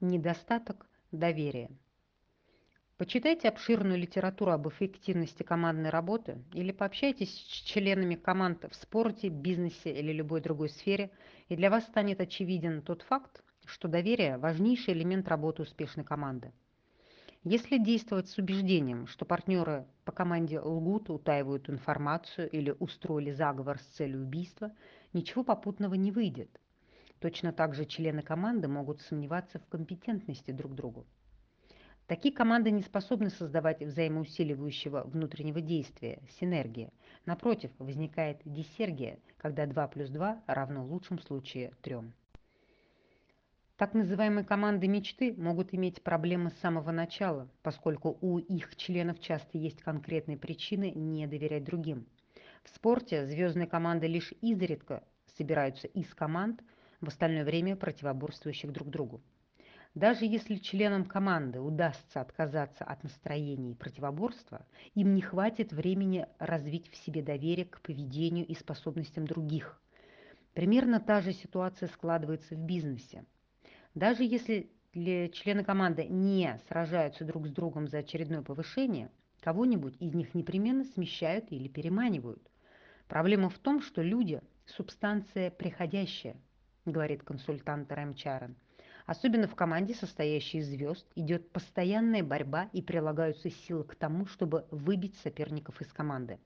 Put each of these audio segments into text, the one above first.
Недостаток доверия. Почитайте обширную литературу об эффективности командной работы или пообщайтесь с членами команд в спорте, бизнесе или любой другой сфере, и для вас станет очевиден тот факт, что доверие – важнейший элемент работы успешной команды. Если действовать с убеждением, что партнеры по команде лгут, утаивают информацию или устроили заговор с целью убийства, ничего попутного не выйдет – Точно так же члены команды могут сомневаться в компетентности друг друга. Такие команды не способны создавать взаимоусиливающего внутреннего действия, синергия. Напротив, возникает диссергия, когда 2 плюс 2 равно в лучшем случае 3. Так называемые команды мечты могут иметь проблемы с самого начала, поскольку у их членов часто есть конкретные причины не доверять другим. В спорте звездные команды лишь изредка собираются из команд – в остальное время противоборствующих друг другу. Даже если членам команды удастся отказаться от настроений противоборства, им не хватит времени развить в себе доверие к поведению и способностям других. Примерно та же ситуация складывается в бизнесе. Даже если члены команды не сражаются друг с другом за очередное повышение, кого-нибудь из них непременно смещают или переманивают. Проблема в том, что люди – субстанция приходящая – говорит консультант Рэм Чарен. Особенно в команде, состоящей из звезд, идет постоянная борьба и прилагаются силы к тому, чтобы выбить соперников из команды.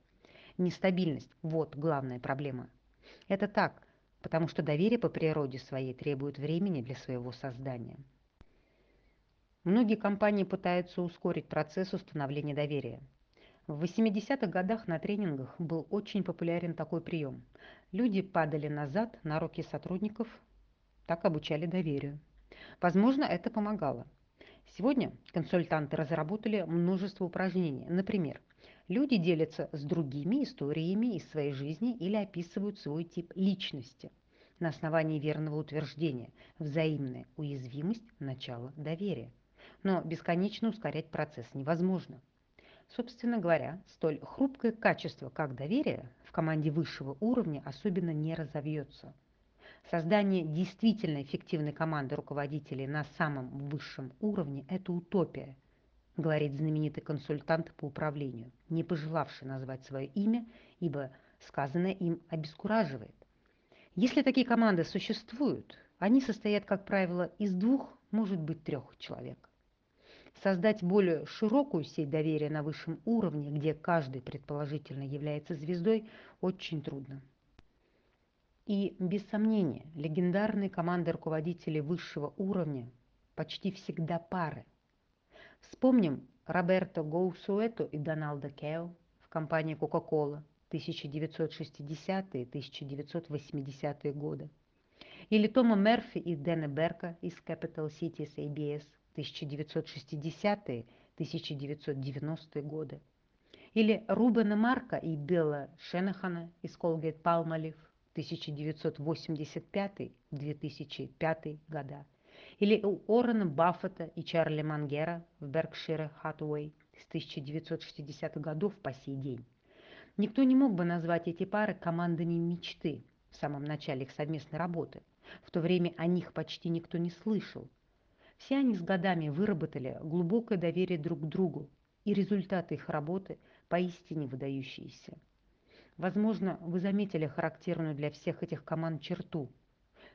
Нестабильность – вот главная проблема. Это так, потому что доверие по природе своей требует времени для своего создания. Многие компании пытаются ускорить процесс установления доверия. В 80-х годах на тренингах был очень популярен такой прием. Люди падали назад на руки сотрудников, так обучали доверию. Возможно, это помогало. Сегодня консультанты разработали множество упражнений. Например, люди делятся с другими историями из своей жизни или описывают свой тип личности на основании верного утверждения «взаимная уязвимость – начало доверия». Но бесконечно ускорять процесс невозможно – Собственно говоря, столь хрупкое качество, как доверие, в команде высшего уровня особенно не разовьется. Создание действительно эффективной команды руководителей на самом высшем уровне – это утопия, говорит знаменитый консультант по управлению, не пожелавший назвать свое имя, ибо сказанное им обескураживает. Если такие команды существуют, они состоят, как правило, из двух, может быть, трех человек. Создать более широкую сеть доверия на высшем уровне, где каждый предположительно является звездой, очень трудно. И, без сомнения, легендарные команды руководителей высшего уровня почти всегда пары. Вспомним Роберто Гоусуэто и Доналда Кео в компании Coca-Cola 1960-1980-е годы. Или Тома Мерфи и Дэна Берка из Capital Cities ABS 1960-1990 годы. Или Рубена Марка и Билла Шенахана из Colgate Palmolive 1985-2005 года. Или у Уоррена Баффета и Чарли Мангера в Berkshire Hathaway с 1960-х годов по сей день. Никто не мог бы назвать эти пары командами мечты в самом начале их совместной работы. В то время о них почти никто не слышал, все они с годами выработали глубокое доверие друг к другу, и результаты их работы поистине выдающиеся. Возможно, вы заметили характерную для всех этих команд черту.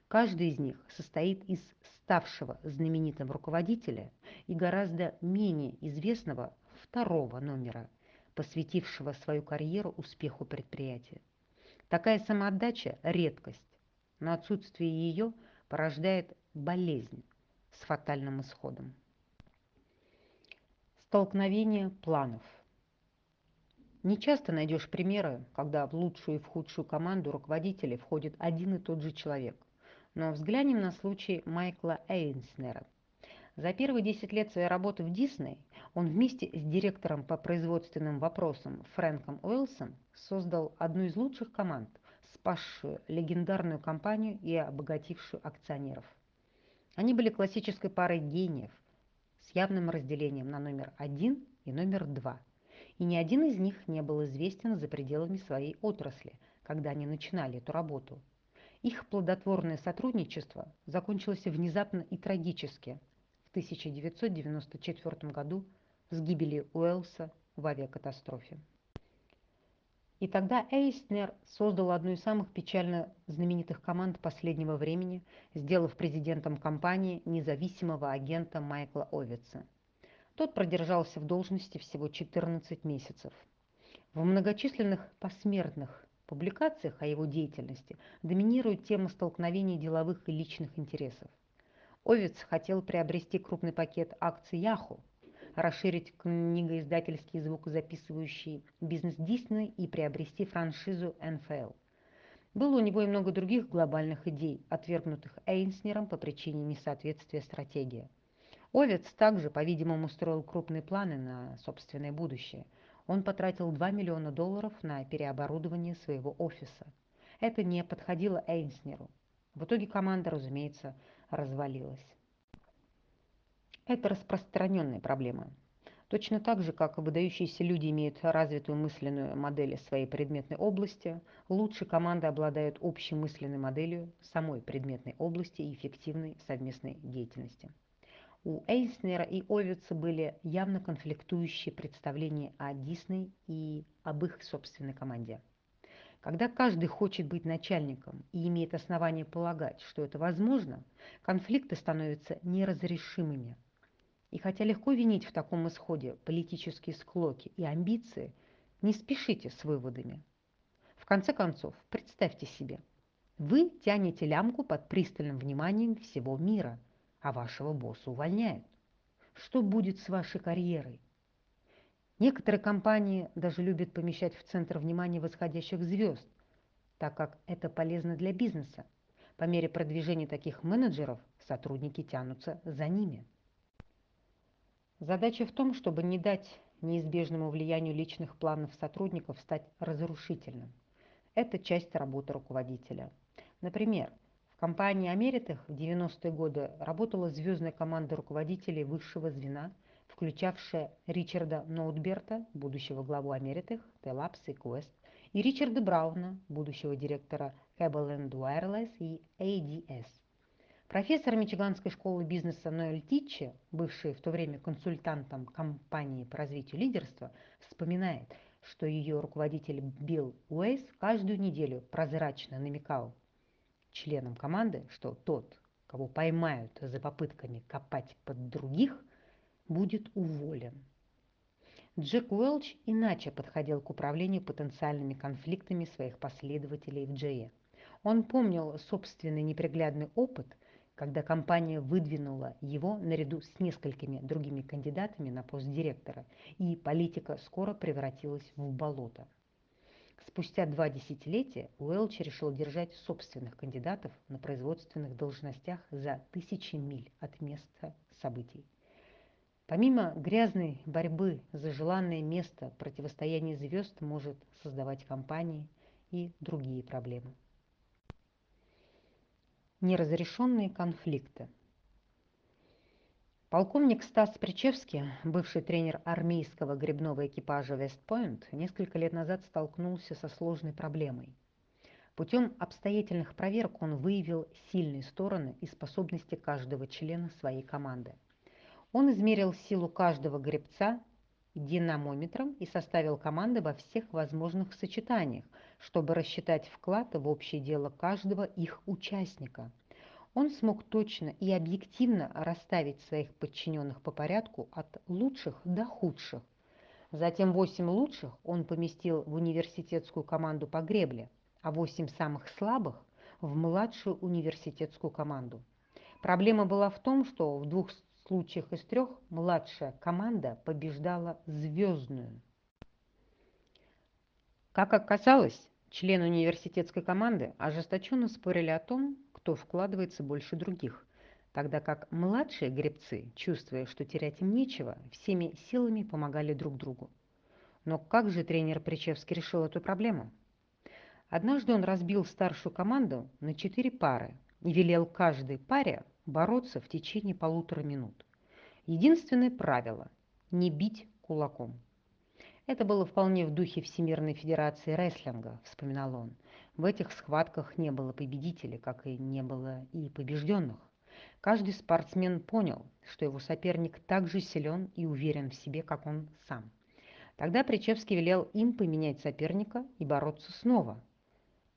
Каждый из них состоит из ставшего знаменитым руководителя и гораздо менее известного второго номера, посвятившего свою карьеру успеху предприятия. Такая самоотдача – редкость, но отсутствие ее порождает болезнь, с фатальным исходом. Столкновение планов. Не часто найдешь примеры, когда в лучшую и в худшую команду руководителей входит один и тот же человек. Но взглянем на случай Майкла Эйнснера. За первые 10 лет своей работы в Дисней он вместе с директором по производственным вопросам Фрэнком Уэллсом создал одну из лучших команд, спасшую легендарную компанию и обогатившую акционеров. Они были классической парой гениев с явным разделением на номер один и номер два. И ни один из них не был известен за пределами своей отрасли, когда они начинали эту работу. Их плодотворное сотрудничество закончилось внезапно и трагически, 1994 году с гибелью Уэллса в авиакатастрофе. И тогда Эйснер создал одну из самых печально знаменитых команд последнего времени, сделав президентом компании независимого агента Майкла Овица. Тот продержался в должности всего 14 месяцев. В многочисленных посмертных публикациях о его деятельности доминирует тема столкновений деловых и личных интересов. Овец хотел приобрести крупный пакет акций Яху, расширить книгоиздательский звукозаписывающий бизнес Disney и приобрести франшизу НФЛ. Было у него и много других глобальных идей, отвергнутых Эйнснером по причине несоответствия стратегии. Овец также, по-видимому, строил крупные планы на собственное будущее. Он потратил 2 миллиона долларов на переоборудование своего офиса. Это не подходило Эйнснеру. В итоге команда, разумеется, развалилась. Это распространенная проблема. Точно так же, как выдающиеся люди имеют развитую мысленную модель своей предметной области, лучше команды обладают общей мысленной моделью самой предметной области и эффективной совместной деятельности. У Эйснера и Овица были явно конфликтующие представления о Дисней и об их собственной команде. Когда каждый хочет быть начальником и имеет основание полагать, что это возможно, конфликты становятся неразрешимыми – и хотя легко винить в таком исходе политические склоки и амбиции, не спешите с выводами. В конце концов, представьте себе, вы тянете лямку под пристальным вниманием всего мира, а вашего босса увольняют. Что будет с вашей карьерой? Некоторые компании даже любят помещать в центр внимания восходящих звезд, так как это полезно для бизнеса. По мере продвижения таких менеджеров сотрудники тянутся за ними. Задача в том, чтобы не дать неизбежному влиянию личных планов сотрудников стать разрушительным. Это часть работы руководителя. Например, в компании Америтех в 90-е годы работала звездная команда руководителей высшего звена, включавшая Ричарда Ноутберта, будущего главу Америтех, Телапс и Quest, и Ричарда Брауна, будущего директора Cable Wireless и ADS. Профессор Мичиганской школы бизнеса Ноэль Титчи, бывший в то время консультантом компании по развитию лидерства, вспоминает, что ее руководитель Билл Уэйс каждую неделю прозрачно намекал членам команды, что тот, кого поймают за попытками копать под других, будет уволен. Джек Уэлч иначе подходил к управлению потенциальными конфликтами своих последователей в GE. Он помнил собственный неприглядный опыт – когда компания выдвинула его наряду с несколькими другими кандидатами на пост директора, и политика скоро превратилась в болото. Спустя два десятилетия Уэлч решил держать собственных кандидатов на производственных должностях за тысячи миль от места событий. Помимо грязной борьбы за желанное место, противостояние звезд может создавать компании и другие проблемы неразрешенные конфликты. Полковник Стас Причевский, бывший тренер армейского грибного экипажа «Вестпойнт», несколько лет назад столкнулся со сложной проблемой. Путем обстоятельных проверок он выявил сильные стороны и способности каждого члена своей команды. Он измерил силу каждого гребца динамометром и составил команды во всех возможных сочетаниях, чтобы рассчитать вклад в общее дело каждого их участника. Он смог точно и объективно расставить своих подчиненных по порядку от лучших до худших. Затем восемь лучших он поместил в университетскую команду по гребле, а восемь самых слабых – в младшую университетскую команду. Проблема была в том, что в двух случаях из трех младшая команда побеждала звездную. Как оказалось, члены университетской команды ожесточенно спорили о том, кто вкладывается больше других, тогда как младшие гребцы, чувствуя, что терять им нечего, всеми силами помогали друг другу. Но как же тренер Причевский решил эту проблему? Однажды он разбил старшую команду на четыре пары и велел каждой паре бороться в течение полутора минут. Единственное правило – не бить кулаком. Это было вполне в духе Всемирной Федерации рестлинга, вспоминал он. В этих схватках не было победителей, как и не было и побежденных. Каждый спортсмен понял, что его соперник так же силен и уверен в себе, как он сам. Тогда Причевский велел им поменять соперника и бороться снова.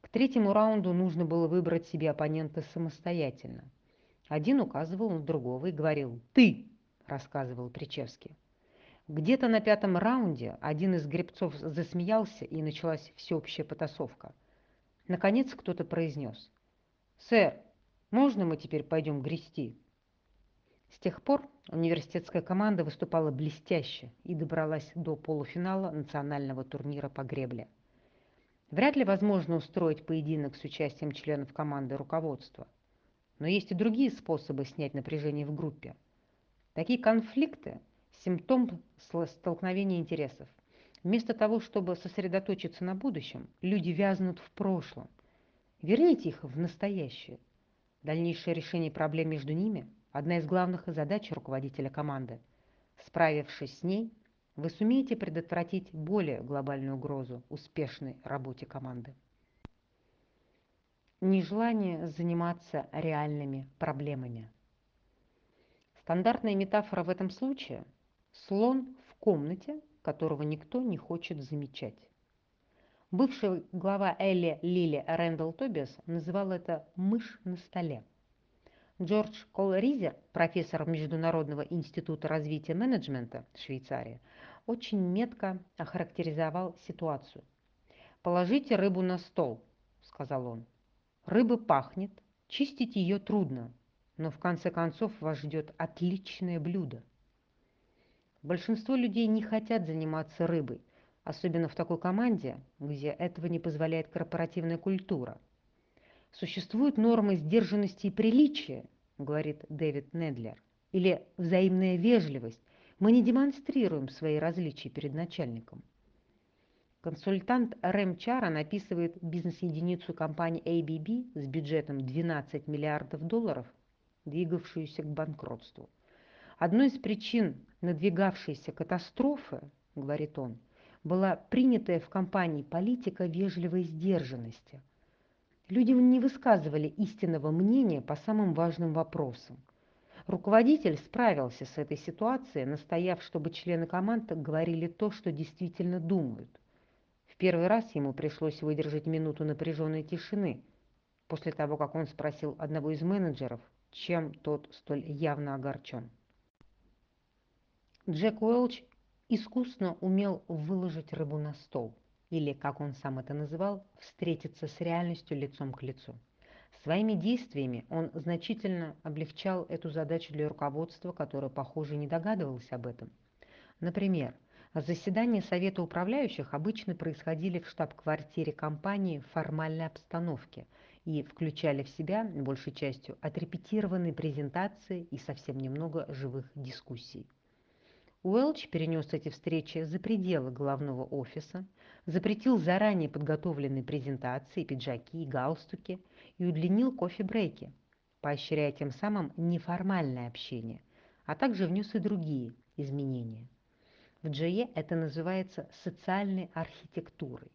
К третьему раунду нужно было выбрать себе оппонента самостоятельно. Один указывал на другого и говорил «Ты!» – рассказывал Причевский. Где-то на пятом раунде один из гребцов засмеялся, и началась всеобщая потасовка. Наконец кто-то произнес «Сэр, можно мы теперь пойдем грести?» С тех пор университетская команда выступала блестяще и добралась до полуфинала национального турнира по гребле. Вряд ли возможно устроить поединок с участием членов команды руководства. Но есть и другие способы снять напряжение в группе. Такие конфликты – симптом столкновения интересов. Вместо того, чтобы сосредоточиться на будущем, люди вязнут в прошлом. Верните их в настоящее. Дальнейшее решение проблем между ними – одна из главных задач руководителя команды. Справившись с ней, вы сумеете предотвратить более глобальную угрозу успешной работе команды. Нежелание заниматься реальными проблемами. Стандартная метафора в этом случае – слон в комнате, которого никто не хочет замечать. Бывший глава Элли Лили Рэндалл Тобиас называл это «мышь на столе». Джордж Колризер, профессор Международного института развития менеджмента Швейцарии, очень метко охарактеризовал ситуацию. «Положите рыбу на стол», — сказал он. «Рыба пахнет, чистить ее трудно, но в конце концов вас ждет отличное блюдо. Большинство людей не хотят заниматься рыбой, особенно в такой команде, где этого не позволяет корпоративная культура. Существуют нормы сдержанности и приличия, говорит Дэвид Недлер, или взаимная вежливость. Мы не демонстрируем свои различия перед начальником. Консультант Рэм Чара описывает бизнес-единицу компании ABB с бюджетом 12 миллиардов долларов, двигавшуюся к банкротству. Одной из причин надвигавшейся катастрофы, говорит он, была принятая в компании политика вежливой сдержанности. Люди не высказывали истинного мнения по самым важным вопросам. Руководитель справился с этой ситуацией, настояв, чтобы члены команды говорили то, что действительно думают. В первый раз ему пришлось выдержать минуту напряженной тишины, после того, как он спросил одного из менеджеров, чем тот столь явно огорчен. Джек Уэлч искусно умел выложить рыбу на стол, или, как он сам это называл, встретиться с реальностью лицом к лицу. Своими действиями он значительно облегчал эту задачу для руководства, которое, похоже, не догадывалось об этом. Например, заседания Совета управляющих обычно происходили в штаб-квартире компании в формальной обстановке и включали в себя, большей частью, отрепетированные презентации и совсем немного живых дискуссий. Уэлч перенес эти встречи за пределы главного офиса, запретил заранее подготовленные презентации, пиджаки и галстуки и удлинил кофе-брейки, поощряя тем самым неформальное общение, а также внес и другие изменения. В GE это называется социальной архитектурой.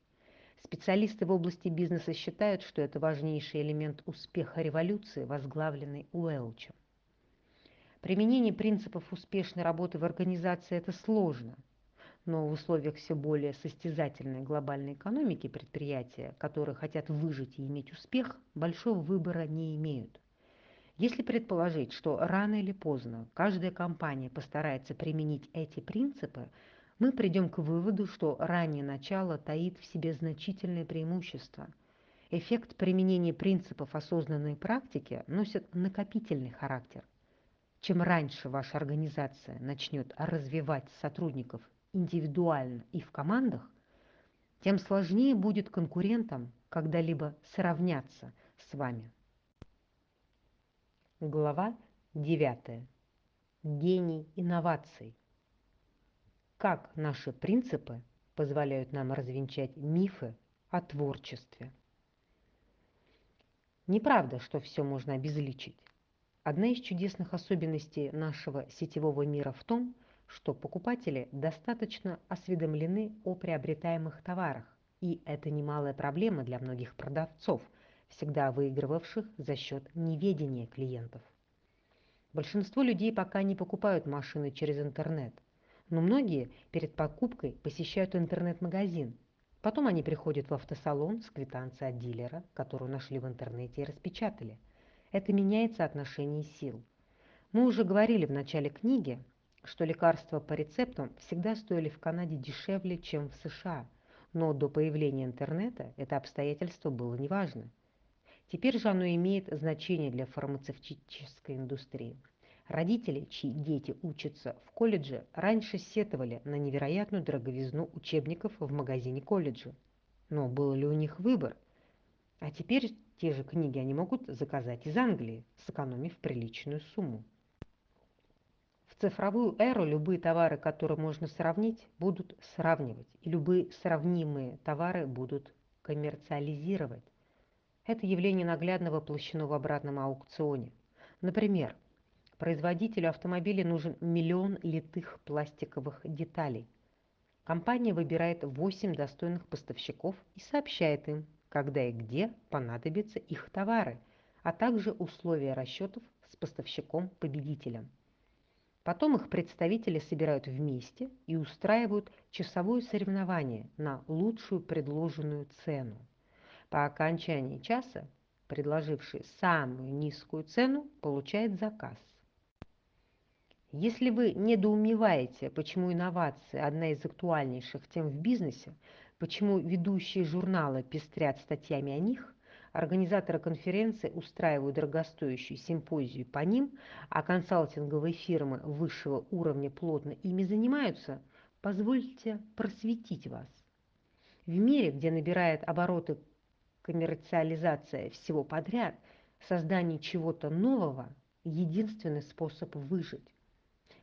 Специалисты в области бизнеса считают, что это важнейший элемент успеха революции, возглавленной Уэлчем. Применение принципов успешной работы в организации – это сложно, но в условиях все более состязательной глобальной экономики предприятия, которые хотят выжить и иметь успех, большого выбора не имеют. Если предположить, что рано или поздно каждая компания постарается применить эти принципы, мы придем к выводу, что раннее начало таит в себе значительные преимущества. Эффект применения принципов осознанной практики носит накопительный характер – чем раньше ваша организация начнет развивать сотрудников индивидуально и в командах, тем сложнее будет конкурентам когда-либо сравняться с вами. Глава 9. Гений инноваций. Как наши принципы позволяют нам развенчать мифы о творчестве. Неправда, что все можно обезличить. Одна из чудесных особенностей нашего сетевого мира в том, что покупатели достаточно осведомлены о приобретаемых товарах, и это немалая проблема для многих продавцов, всегда выигрывавших за счет неведения клиентов. Большинство людей пока не покупают машины через интернет, но многие перед покупкой посещают интернет-магазин. Потом они приходят в автосалон с квитанцией от дилера, которую нашли в интернете и распечатали. Это меняет соотношение сил. Мы уже говорили в начале книги, что лекарства по рецептам всегда стоили в Канаде дешевле, чем в США, но до появления интернета это обстоятельство было неважно. Теперь же оно имеет значение для фармацевтической индустрии. Родители, чьи дети учатся в колледже, раньше сетовали на невероятную дороговизну учебников в магазине колледжа. Но был ли у них выбор? А теперь те же книги они могут заказать из Англии, сэкономив приличную сумму. В цифровую эру любые товары, которые можно сравнить, будут сравнивать, и любые сравнимые товары будут коммерциализировать. Это явление наглядно воплощено в обратном аукционе. Например, производителю автомобиля нужен миллион литых пластиковых деталей. Компания выбирает 8 достойных поставщиков и сообщает им, когда и где понадобятся их товары, а также условия расчетов с поставщиком-победителем. Потом их представители собирают вместе и устраивают часовое соревнование на лучшую предложенную цену. По окончании часа предложивший самую низкую цену получает заказ. Если вы недоумеваете, почему инновации – одна из актуальнейших тем в бизнесе, почему ведущие журналы пестрят статьями о них, организаторы конференции устраивают дорогостоящую симпозию по ним, а консалтинговые фирмы высшего уровня плотно ими занимаются, позвольте просветить вас. В мире, где набирает обороты коммерциализация всего подряд, создание чего-то нового – единственный способ выжить.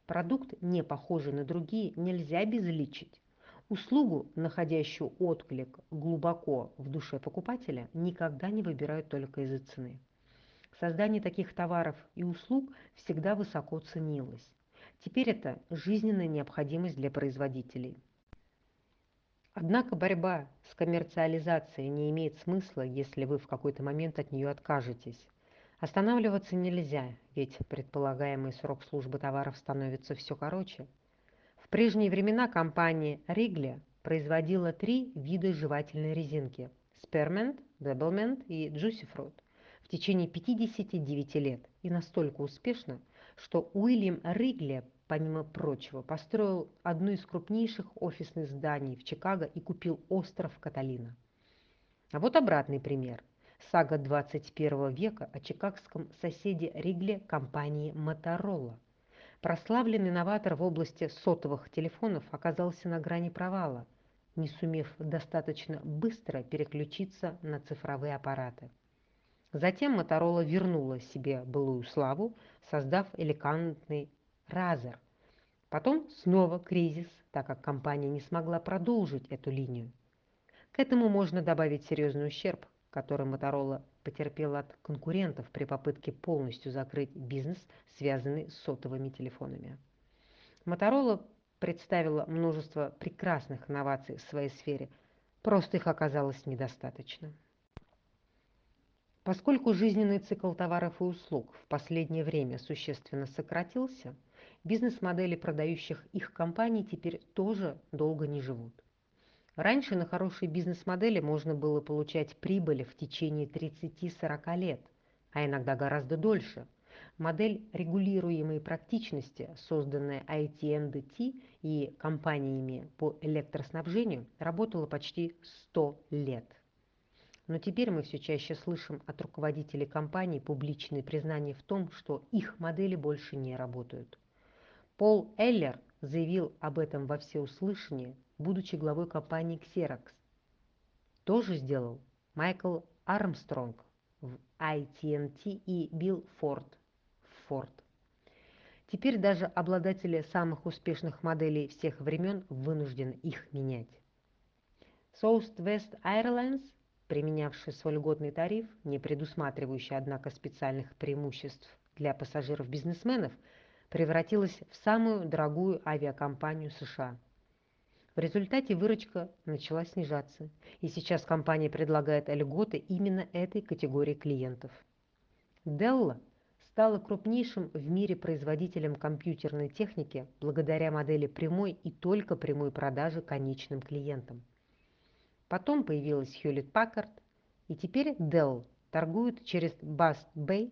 Продукт, не похожий на другие, нельзя обезличить. Услугу, находящую отклик глубоко в душе покупателя, никогда не выбирают только из-за цены. Создание таких товаров и услуг всегда высоко ценилось. Теперь это жизненная необходимость для производителей. Однако борьба с коммерциализацией не имеет смысла, если вы в какой-то момент от нее откажетесь. Останавливаться нельзя, ведь предполагаемый срок службы товаров становится все короче. Прежние времена компания Wrigley производила три вида жевательной резинки – Spearmint, Doublemint и Juicy в течение 59 лет и настолько успешно, что Уильям Ригле помимо прочего, построил одно из крупнейших офисных зданий в Чикаго и купил остров Каталина. А вот обратный пример. Сага 21 века о чикагском соседе Ригле компании Motorola. Прославленный новатор в области сотовых телефонов оказался на грани провала, не сумев достаточно быстро переключиться на цифровые аппараты. Затем Motorola вернула себе былую славу, создав элегантный Разер. Потом снова кризис, так как компания не смогла продолжить эту линию. К этому можно добавить серьезный ущерб, который Motorola потерпела от конкурентов при попытке полностью закрыть бизнес, связанный с сотовыми телефонами. Motorola представила множество прекрасных инноваций в своей сфере, просто их оказалось недостаточно. Поскольку жизненный цикл товаров и услуг в последнее время существенно сократился – бизнес-модели продающих их компаний теперь тоже долго не живут. Раньше на хорошей бизнес-модели можно было получать прибыли в течение 30-40 лет, а иногда гораздо дольше. Модель регулируемой практичности, созданная AT&T и компаниями по электроснабжению, работала почти 100 лет. Но теперь мы все чаще слышим от руководителей компаний публичные признания в том, что их модели больше не работают. Пол Эллер заявил об этом во всеуслышание, будучи главой компании Xerox. То же сделал Майкл Армстронг в AT&T и Билл Форд в Ford. Теперь даже обладатели самых успешных моделей всех времен вынуждены их менять. Southwest Airlines, применявший свой льготный тариф, не предусматривающий, однако, специальных преимуществ для пассажиров-бизнесменов – превратилась в самую дорогую авиакомпанию США. В результате выручка начала снижаться, и сейчас компания предлагает льготы именно этой категории клиентов. Dell стала крупнейшим в мире производителем компьютерной техники благодаря модели прямой и только прямой продажи конечным клиентам. Потом появилась Hewlett Packard, и теперь Dell торгует через Best Bay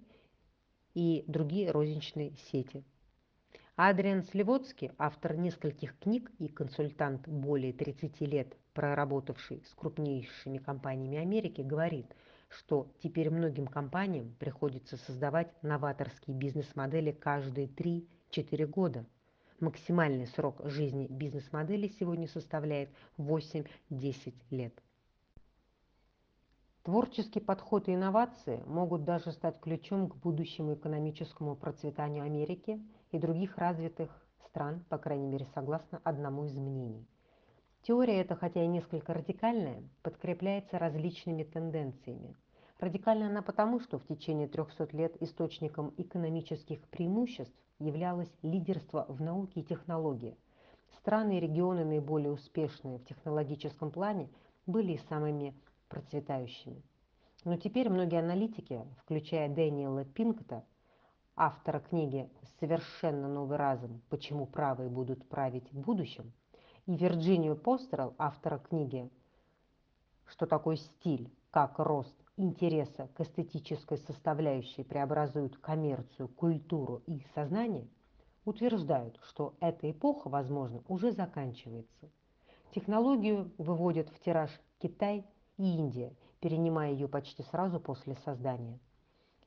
и другие розничные сети. Адриан Сливоцкий, автор нескольких книг и консультант более 30 лет, проработавший с крупнейшими компаниями Америки, говорит, что теперь многим компаниям приходится создавать новаторские бизнес-модели каждые 3-4 года. Максимальный срок жизни бизнес-модели сегодня составляет 8-10 лет. Творческий подход и инновации могут даже стать ключом к будущему экономическому процветанию Америки и других развитых стран, по крайней мере, согласно одному из мнений. Теория эта, хотя и несколько радикальная, подкрепляется различными тенденциями. Радикальна она потому, что в течение 300 лет источником экономических преимуществ являлось лидерство в науке и технологии. Страны и регионы, наиболее успешные в технологическом плане, были и самыми процветающими. Но теперь многие аналитики, включая Дэниела Пинкта, автора книги «Совершенно новый разум. Почему правые будут править в будущем», и Вирджинию Постерл, автора книги «Что такое стиль? Как рост интереса к эстетической составляющей преобразуют коммерцию, культуру и сознание», утверждают, что эта эпоха, возможно, уже заканчивается. Технологию выводят в тираж Китай – и Индия, перенимая ее почти сразу после создания.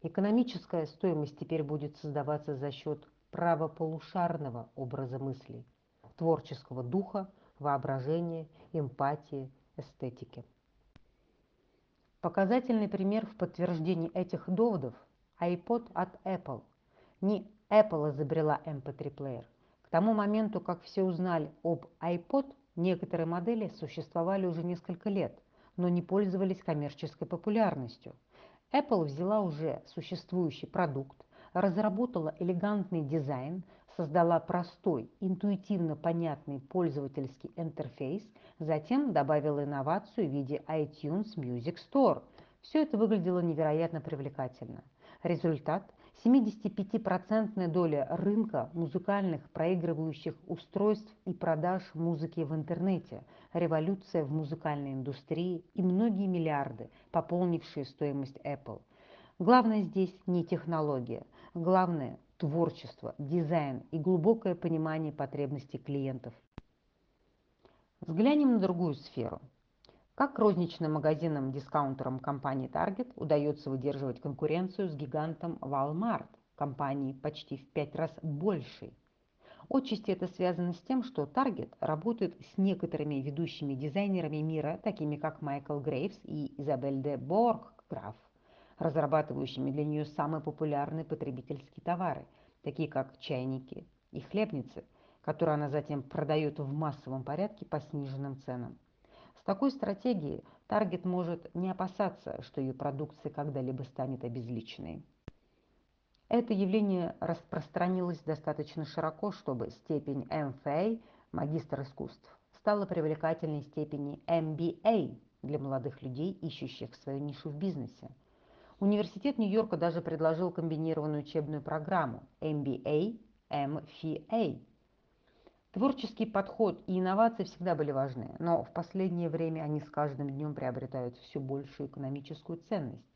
Экономическая стоимость теперь будет создаваться за счет правополушарного образа мысли, творческого духа, воображения, эмпатии, эстетики. Показательный пример в подтверждении этих доводов – iPod от Apple. Не Apple изобрела MP3-плеер. К тому моменту, как все узнали об iPod, некоторые модели существовали уже несколько лет – но не пользовались коммерческой популярностью. Apple взяла уже существующий продукт, разработала элегантный дизайн, создала простой, интуитивно понятный пользовательский интерфейс, затем добавила инновацию в виде iTunes Music Store. Все это выглядело невероятно привлекательно. Результат – 75% доля рынка музыкальных проигрывающих устройств и продаж музыки в интернете, революция в музыкальной индустрии и многие миллиарды, пополнившие стоимость Apple. Главное здесь не технология, главное – творчество, дизайн и глубокое понимание потребностей клиентов. Взглянем на другую сферу – как розничным магазинам-дискаунтерам компании Target удается выдерживать конкуренцию с гигантом Walmart, компанией почти в пять раз большей? Отчасти это связано с тем, что Target работает с некоторыми ведущими дизайнерами мира, такими как Майкл Грейвс и Изабель де Боргграф, разрабатывающими для нее самые популярные потребительские товары, такие как чайники и хлебницы, которые она затем продает в массовом порядке по сниженным ценам. Такой стратегией Target может не опасаться, что ее продукция когда-либо станет обезличенной. Это явление распространилось достаточно широко, чтобы степень MFA, магистр искусств, стала привлекательной степени MBA для молодых людей, ищущих свою нишу в бизнесе. Университет Нью-Йорка даже предложил комбинированную учебную программу MBA, MFA Творческий подход и инновации всегда были важны, но в последнее время они с каждым днем приобретают все большую экономическую ценность.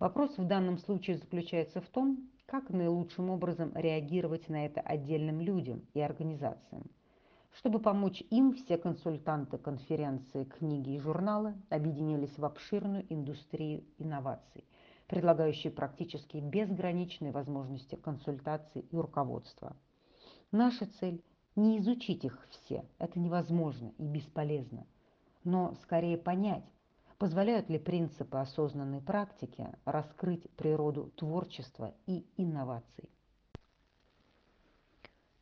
Вопрос в данном случае заключается в том, как наилучшим образом реагировать на это отдельным людям и организациям. Чтобы помочь им, все консультанты конференции, книги и журналы объединились в обширную индустрию инноваций, предлагающую практически безграничные возможности консультаций и руководства. Наша цель – не изучить их все, это невозможно и бесполезно, но скорее понять, позволяют ли принципы осознанной практики раскрыть природу творчества и инноваций.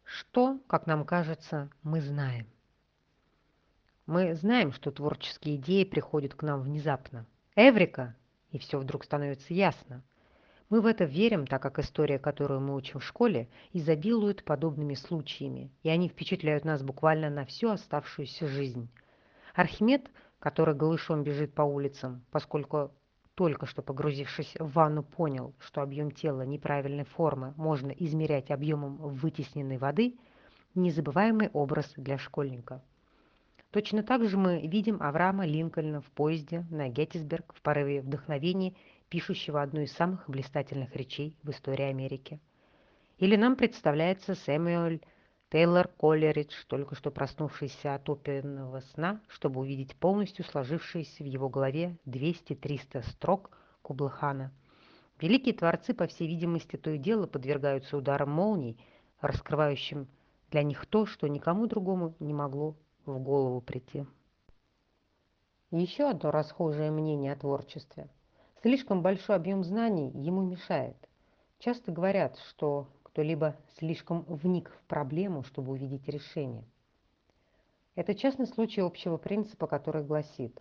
Что, как нам кажется, мы знаем? Мы знаем, что творческие идеи приходят к нам внезапно. Эврика, и все вдруг становится ясно. Мы в это верим, так как история, которую мы учим в школе, изобилует подобными случаями, и они впечатляют нас буквально на всю оставшуюся жизнь. Архимед, который голышом бежит по улицам, поскольку только что погрузившись в ванну, понял, что объем тела неправильной формы можно измерять объемом вытесненной воды, незабываемый образ для школьника. Точно так же мы видим Авраама Линкольна в поезде на Геттисберг в порыве вдохновения, пишущего одну из самых блистательных речей в истории Америки. Или нам представляется Сэмюэль Тейлор Коллеридж, только что проснувшийся от опиумного сна, чтобы увидеть полностью сложившиеся в его голове 200-300 строк Кублахана. Великие творцы, по всей видимости, то и дело подвергаются ударам молний, раскрывающим для них то, что никому другому не могло в голову прийти. Еще одно расхожее мнение о творчестве. Слишком большой объем знаний ему мешает. Часто говорят, что кто-либо слишком вник в проблему, чтобы увидеть решение. Это частный случай общего принципа, который гласит,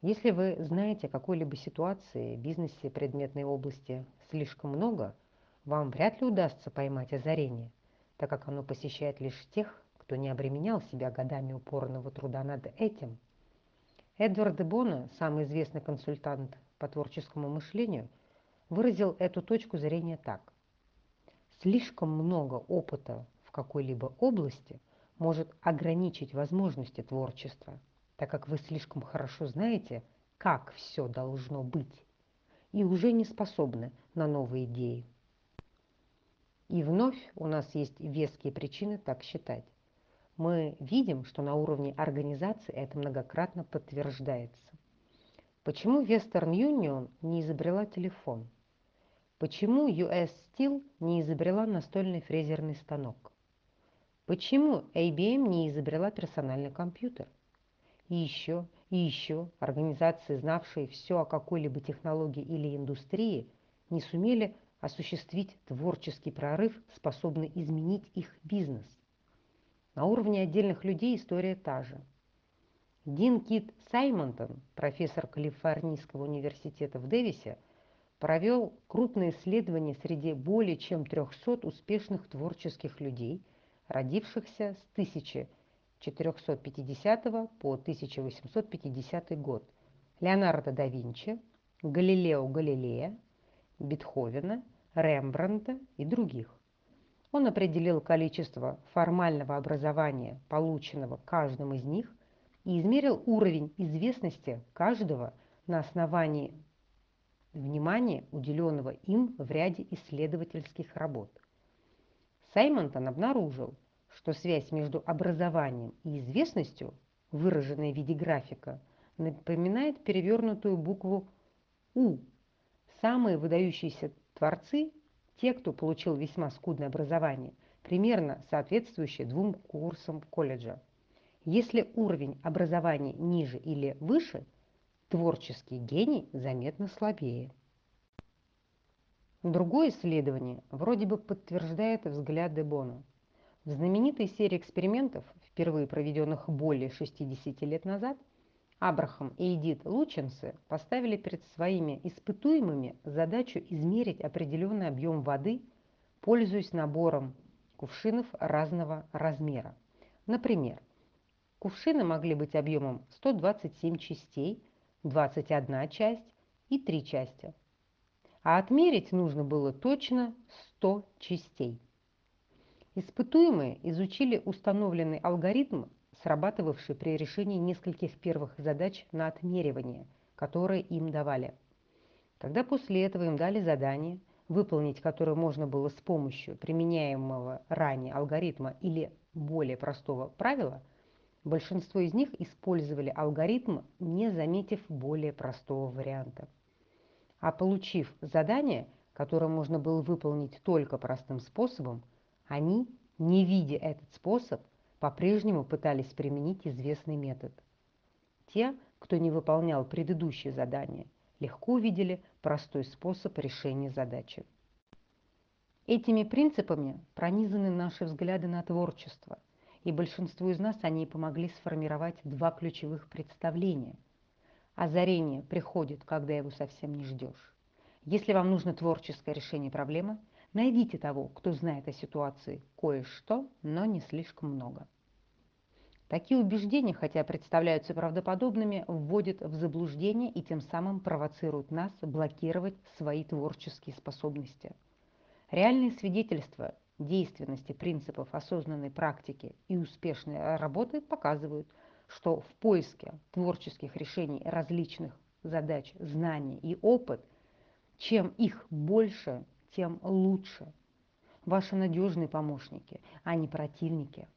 если вы знаете о какой-либо ситуации, бизнесе, предметной области слишком много, вам вряд ли удастся поймать озарение, так как оно посещает лишь тех, кто не обременял себя годами упорного труда над этим. Эдвард де Боно, самый известный консультант по творческому мышлению, выразил эту точку зрения так. Слишком много опыта в какой-либо области может ограничить возможности творчества, так как вы слишком хорошо знаете, как все должно быть, и уже не способны на новые идеи. И вновь у нас есть веские причины так считать. Мы видим, что на уровне организации это многократно подтверждается. Почему Western Union не изобрела телефон? Почему US Steel не изобрела настольный фрезерный станок? Почему IBM не изобрела персональный компьютер? И еще, и еще организации, знавшие все о какой-либо технологии или индустрии, не сумели осуществить творческий прорыв, способный изменить их бизнес. На уровне отдельных людей история та же. Дин Кит Саймонтон, профессор Калифорнийского университета в Дэвисе, провел крупное исследование среди более чем 300 успешных творческих людей, родившихся с 1450 по 1850 год. Леонардо да Винчи, Галилео Галилея, Бетховена, Рембрандта и других. Он определил количество формального образования, полученного каждым из них, и измерил уровень известности каждого на основании внимания, уделенного им в ряде исследовательских работ. Саймонтон обнаружил, что связь между образованием и известностью, выраженная в виде графика, напоминает перевернутую букву «У». Самые выдающиеся творцы – те, кто получил весьма скудное образование, примерно соответствующее двум курсам колледжа. Если уровень образования ниже или выше, творческий гений заметно слабее. Другое исследование вроде бы подтверждает взгляд Дебона. В знаменитой серии экспериментов, впервые проведенных более 60 лет назад, Абрахам и Эдит Лученсы поставили перед своими испытуемыми задачу измерить определенный объем воды, пользуясь набором кувшинов разного размера. Например, кувшины могли быть объемом 127 частей – 21 часть и 3 части. А отмерить нужно было точно 100 частей. Испытуемые изучили установленный алгоритм, срабатывавший при решении нескольких первых задач на отмеривание, которые им давали. Когда после этого им дали задание, выполнить которое можно было с помощью применяемого ранее алгоритма или более простого правила – Большинство из них использовали алгоритм, не заметив более простого варианта. А получив задание, которое можно было выполнить только простым способом, они, не видя этот способ, по-прежнему пытались применить известный метод. Те, кто не выполнял предыдущее задание, легко увидели простой способ решения задачи. Этими принципами пронизаны наши взгляды на творчество – и большинству из нас они помогли сформировать два ключевых представления. Озарение приходит, когда его совсем не ждешь. Если вам нужно творческое решение проблемы, найдите того, кто знает о ситуации кое-что, но не слишком много. Такие убеждения, хотя представляются правдоподобными, вводят в заблуждение и тем самым провоцируют нас блокировать свои творческие способности. Реальные свидетельства действенности принципов осознанной практики и успешной работы показывают, что в поиске творческих решений различных задач, знаний и опыт, чем их больше, тем лучше. Ваши надежные помощники, а не противники.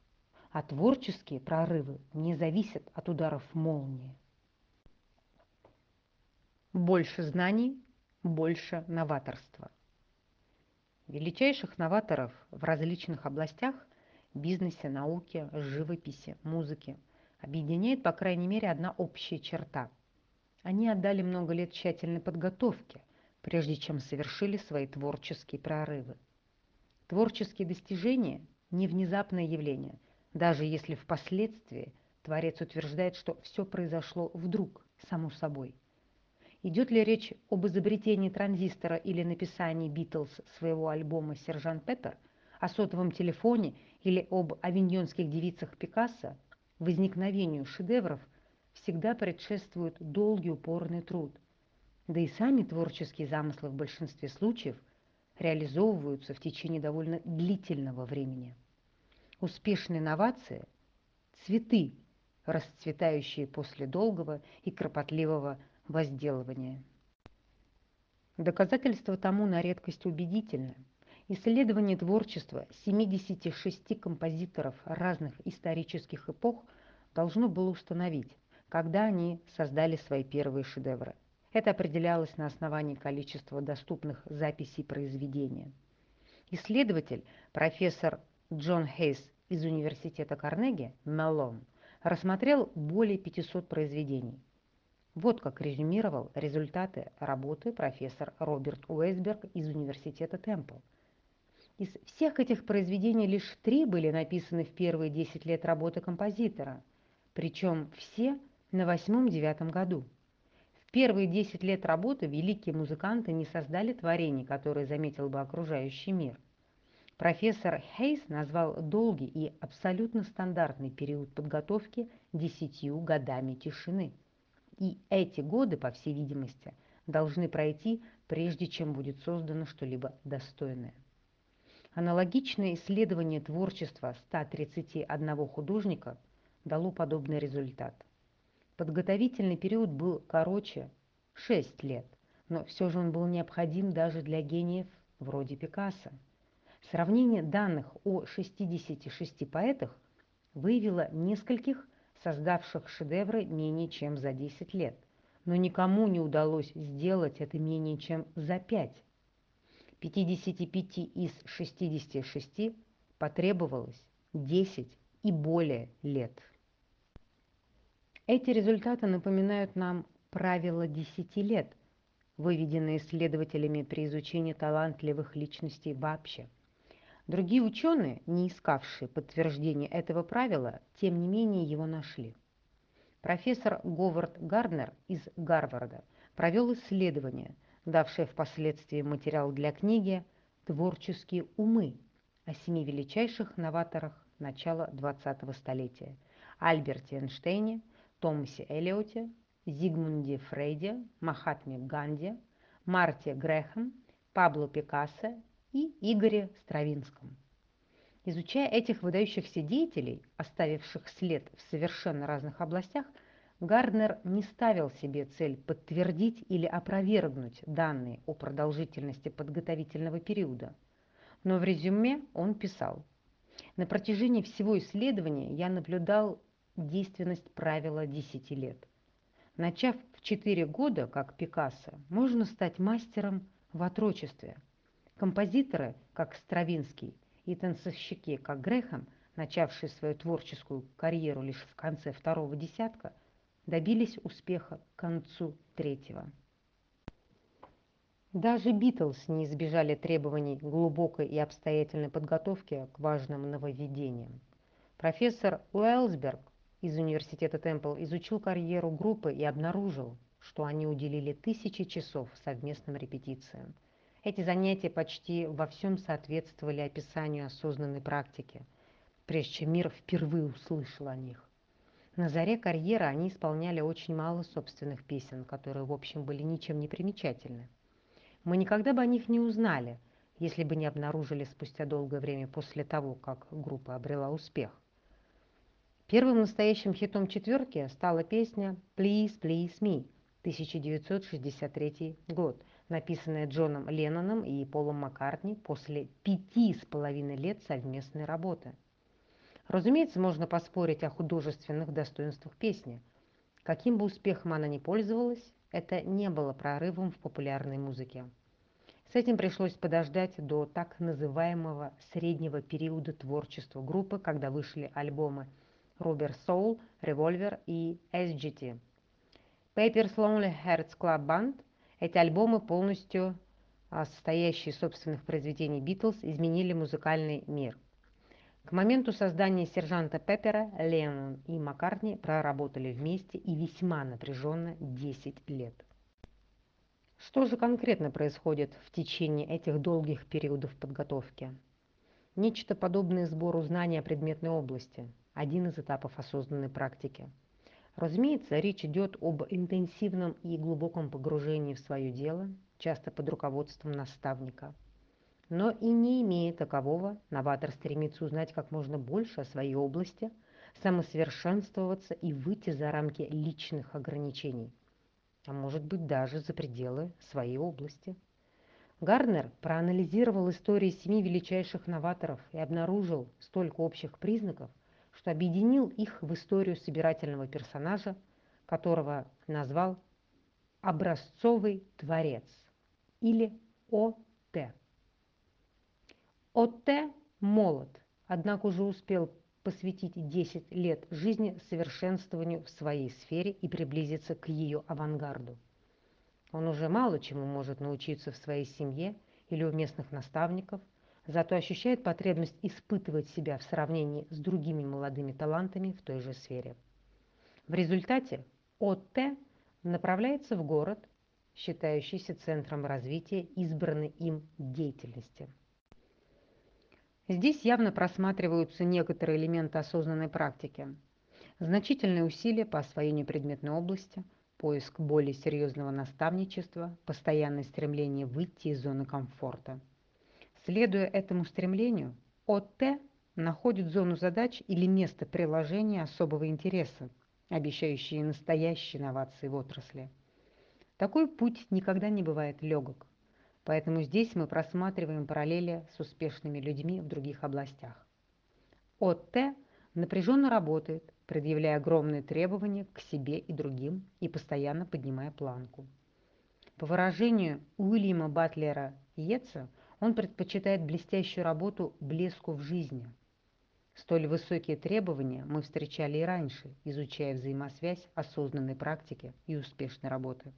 А творческие прорывы не зависят от ударов молнии. Больше знаний, больше новаторства. Величайших новаторов в различных областях – бизнесе, науке, живописи, музыке – объединяет, по крайней мере, одна общая черта. Они отдали много лет тщательной подготовке, прежде чем совершили свои творческие прорывы. Творческие достижения – не внезапное явление, даже если впоследствии Творец утверждает, что все произошло вдруг, само собой – Идет ли речь об изобретении транзистора или написании Битлз своего альбома «Сержант Пеппер», о сотовом телефоне или об авиньонских девицах Пикассо, возникновению шедевров всегда предшествует долгий упорный труд. Да и сами творческие замыслы в большинстве случаев реализовываются в течение довольно длительного времени. Успешные инновации – цветы, расцветающие после долгого и кропотливого возделывания. Доказательство тому на редкость убедительно. Исследование творчества 76 композиторов разных исторических эпох должно было установить, когда они создали свои первые шедевры. Это определялось на основании количества доступных записей произведения. Исследователь, профессор Джон Хейс из Университета Карнеги, Меллон, рассмотрел более 500 произведений. Вот как резюмировал результаты работы профессор Роберт Уэсберг из Университета Темпл. Из всех этих произведений лишь три были написаны в первые 10 лет работы композитора, причем все на восьмом-девятом году. В первые 10 лет работы великие музыканты не создали творений, которые заметил бы окружающий мир. Профессор Хейс назвал долгий и абсолютно стандартный период подготовки десятью годами тишины – и эти годы, по всей видимости, должны пройти, прежде чем будет создано что-либо достойное. Аналогичное исследование творчества 131 художника дало подобный результат. Подготовительный период был короче 6 лет, но все же он был необходим даже для гениев вроде Пикассо. Сравнение данных о 66 поэтах выявило нескольких создавших шедевры менее чем за 10 лет, но никому не удалось сделать это менее чем за 5. 55 из 66 потребовалось 10 и более лет. Эти результаты напоминают нам правило 10 лет, выведенные исследователями при изучении талантливых личностей вообще – Другие ученые, не искавшие подтверждения этого правила, тем не менее его нашли. Профессор Говард Гарднер из Гарварда провел исследование, давшее впоследствии материал для книги «Творческие умы» о семи величайших новаторах начала 20-го столетия – Альберте Эйнштейне, Томасе Эллиоте, Зигмунде Фрейде, Махатме Ганди, Марте Грэхэм, Пабло Пикассо и Игоре Стравинском. Изучая этих выдающихся деятелей, оставивших след в совершенно разных областях, Гарднер не ставил себе цель подтвердить или опровергнуть данные о продолжительности подготовительного периода. Но в резюме он писал, «На протяжении всего исследования я наблюдал действенность правила 10 лет. Начав в 4 года, как Пикассо, можно стать мастером в отрочестве – Композиторы, как Стравинский, и танцовщики, как Грэхэм, начавшие свою творческую карьеру лишь в конце второго десятка, добились успеха к концу третьего. Даже Битлз не избежали требований глубокой и обстоятельной подготовки к важным нововведениям. Профессор Уэлсберг из университета Темпл изучил карьеру группы и обнаружил, что они уделили тысячи часов совместным репетициям – эти занятия почти во всем соответствовали описанию осознанной практики, прежде чем мир впервые услышал о них. На заре карьеры они исполняли очень мало собственных песен, которые, в общем, были ничем не примечательны. Мы никогда бы о них не узнали, если бы не обнаружили спустя долгое время после того, как группа обрела успех. Первым настоящим хитом четверки стала песня «Please, Please Me» 1963 год, написанная Джоном Ленноном и Полом Маккартни после пяти с половиной лет совместной работы – Разумеется, можно поспорить о художественных достоинствах песни. Каким бы успехом она ни пользовалась, это не было прорывом в популярной музыке. С этим пришлось подождать до так называемого среднего периода творчества группы, когда вышли альбомы Rubber Soul, Revolver и SGT. Papers Lonely Hearts Club Band – эти альбомы, полностью а, состоящие из собственных произведений Битлз, изменили музыкальный мир – к моменту создания сержанта Пеппера Леннон и Маккартни проработали вместе и весьма напряженно 10 лет. Что же конкретно происходит в течение этих долгих периодов подготовки? Нечто подобное сбору знаний о предметной области, один из этапов осознанной практики. Разумеется, речь идет об интенсивном и глубоком погружении в свое дело, часто под руководством наставника – но и не имея такового, новатор стремится узнать как можно больше о своей области, самосовершенствоваться и выйти за рамки личных ограничений, а может быть даже за пределы своей области. Гарнер проанализировал истории семи величайших новаторов и обнаружил столько общих признаков, что объединил их в историю собирательного персонажа, которого назвал «образцовый творец» или ОТ. Отте молод, однако уже успел посвятить 10 лет жизни совершенствованию в своей сфере и приблизиться к ее авангарду. Он уже мало чему может научиться в своей семье или у местных наставников, зато ощущает потребность испытывать себя в сравнении с другими молодыми талантами в той же сфере. В результате ОТ направляется в город, считающийся центром развития избранной им деятельности – Здесь явно просматриваются некоторые элементы осознанной практики. Значительные усилия по освоению предметной области, поиск более серьезного наставничества, постоянное стремление выйти из зоны комфорта. Следуя этому стремлению, ОТ находит зону задач или место приложения особого интереса, обещающие настоящие инновации в отрасли. Такой путь никогда не бывает легок. Поэтому здесь мы просматриваем параллели с успешными людьми в других областях. ОТ напряженно работает, предъявляя огромные требования к себе и другим и постоянно поднимая планку. По выражению Уильяма Батлера Йетса, он предпочитает блестящую работу блеску в жизни. Столь высокие требования мы встречали и раньше, изучая взаимосвязь осознанной практики и успешной работы.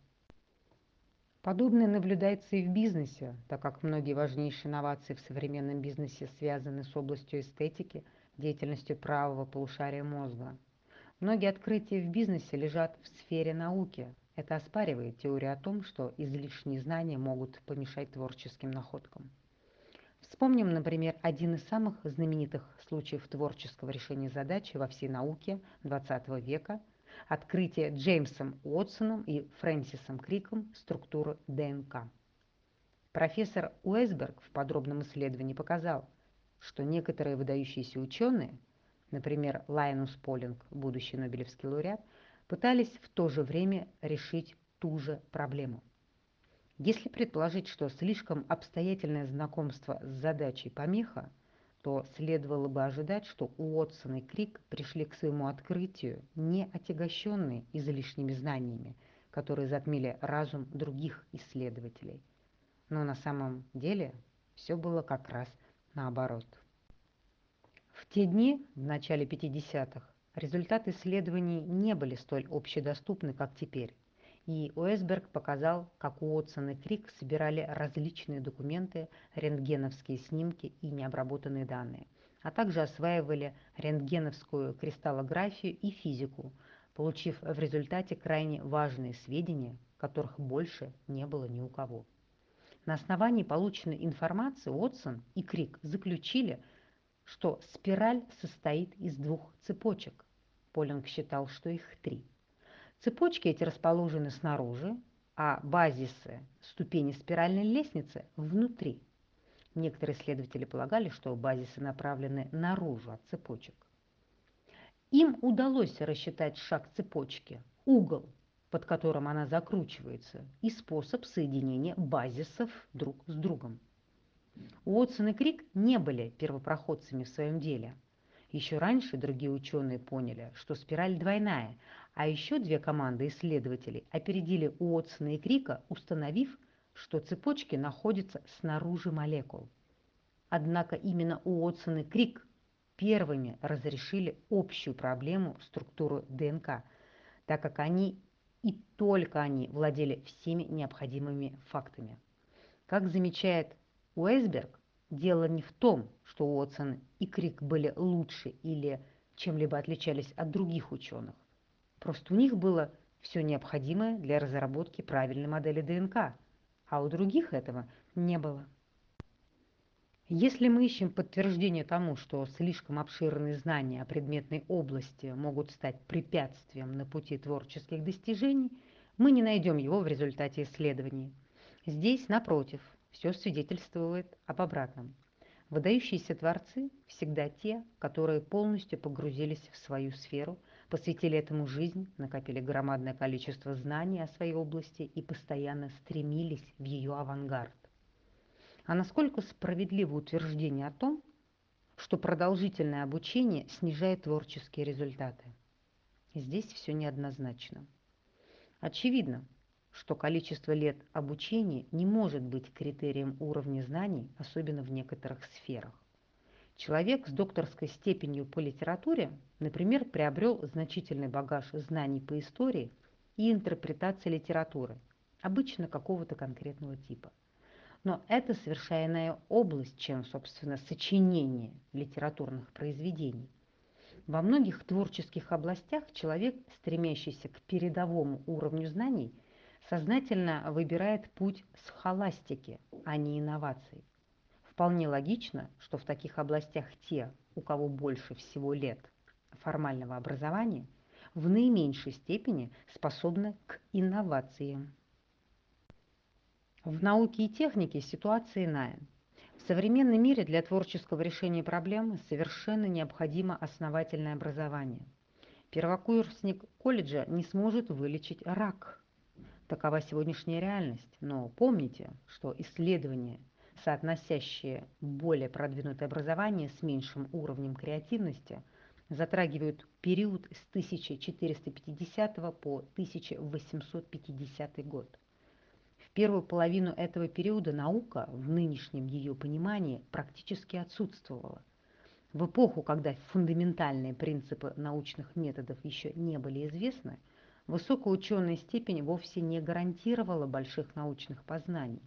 Подобное наблюдается и в бизнесе, так как многие важнейшие инновации в современном бизнесе связаны с областью эстетики, деятельностью правого полушария мозга. Многие открытия в бизнесе лежат в сфере науки. Это оспаривает теорию о том, что излишние знания могут помешать творческим находкам. Вспомним, например, один из самых знаменитых случаев творческого решения задачи во всей науке XX века – открытие Джеймсом Уотсоном и Фрэнсисом Криком структуры ДНК. Профессор Уэсберг в подробном исследовании показал, что некоторые выдающиеся ученые, например, Лайнус Полинг, будущий Нобелевский лауреат, пытались в то же время решить ту же проблему. Если предположить, что слишком обстоятельное знакомство с задачей помеха, то следовало бы ожидать, что Уотсон и Крик пришли к своему открытию не отягощенные излишними знаниями, которые затмили разум других исследователей. Но на самом деле все было как раз наоборот. В те дни, в начале 50-х, результаты исследований не были столь общедоступны, как теперь и Уэсберг показал, как Уотсон и Крик собирали различные документы, рентгеновские снимки и необработанные данные, а также осваивали рентгеновскую кристаллографию и физику, получив в результате крайне важные сведения, которых больше не было ни у кого. На основании полученной информации Уотсон и Крик заключили, что спираль состоит из двух цепочек. Полинг считал, что их три. Цепочки эти расположены снаружи, а базисы ступени спиральной лестницы внутри. Некоторые исследователи полагали, что базисы направлены наружу от цепочек. Им удалось рассчитать шаг цепочки, угол, под которым она закручивается, и способ соединения базисов друг с другом. Уотсон и Крик не были первопроходцами в своем деле. Еще раньше другие ученые поняли, что спираль двойная, а еще две команды исследователей опередили Уотсона и Крика, установив, что цепочки находятся снаружи молекул. Однако именно Уотсон и Крик первыми разрешили общую проблему структуры ДНК, так как они и только они владели всеми необходимыми фактами. Как замечает Уэсберг, дело не в том, что Уотсон и Крик были лучше или чем-либо отличались от других ученых. Просто у них было все необходимое для разработки правильной модели ДНК, а у других этого не было. Если мы ищем подтверждение тому, что слишком обширные знания о предметной области могут стать препятствием на пути творческих достижений, мы не найдем его в результате исследований. Здесь, напротив, все свидетельствует об обратном. Выдающиеся творцы всегда те, которые полностью погрузились в свою сферу, посвятили этому жизнь, накопили громадное количество знаний о своей области и постоянно стремились в ее авангард. А насколько справедливо утверждение о том, что продолжительное обучение снижает творческие результаты? Здесь все неоднозначно. Очевидно, что количество лет обучения не может быть критерием уровня знаний, особенно в некоторых сферах. Человек с докторской степенью по литературе, например, приобрел значительный багаж знаний по истории и интерпретации литературы, обычно какого-то конкретного типа но это совершенно область, чем, собственно, сочинение литературных произведений. Во многих творческих областях человек, стремящийся к передовому уровню знаний, сознательно выбирает путь схоластики, а не инноваций. Вполне логично, что в таких областях те, у кого больше всего лет формального образования, в наименьшей степени способны к инновациям. В науке и технике ситуация иная. В современном мире для творческого решения проблемы совершенно необходимо основательное образование. Первокурсник колледжа не сможет вылечить рак. Такова сегодняшняя реальность. Но помните, что исследования, соотносящие более продвинутое образование с меньшим уровнем креативности, затрагивают период с 1450 по 1850 год первую половину этого периода наука в нынешнем ее понимании практически отсутствовала. В эпоху, когда фундаментальные принципы научных методов еще не были известны, высокая ученая степень вовсе не гарантировала больших научных познаний.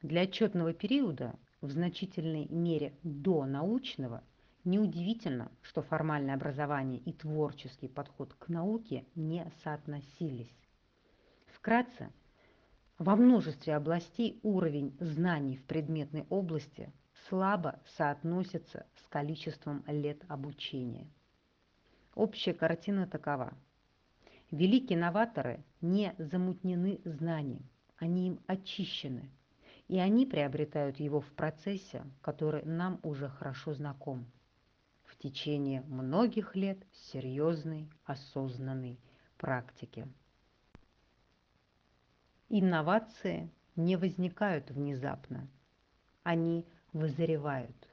Для отчетного периода, в значительной мере до научного, неудивительно, что формальное образование и творческий подход к науке не соотносились. Вкратце, во множестве областей уровень знаний в предметной области слабо соотносится с количеством лет обучения. Общая картина такова. Великие новаторы не замутнены знанием, они им очищены, и они приобретают его в процессе, который нам уже хорошо знаком. В течение многих лет серьезной осознанной практики. Инновации не возникают внезапно, они вызревают.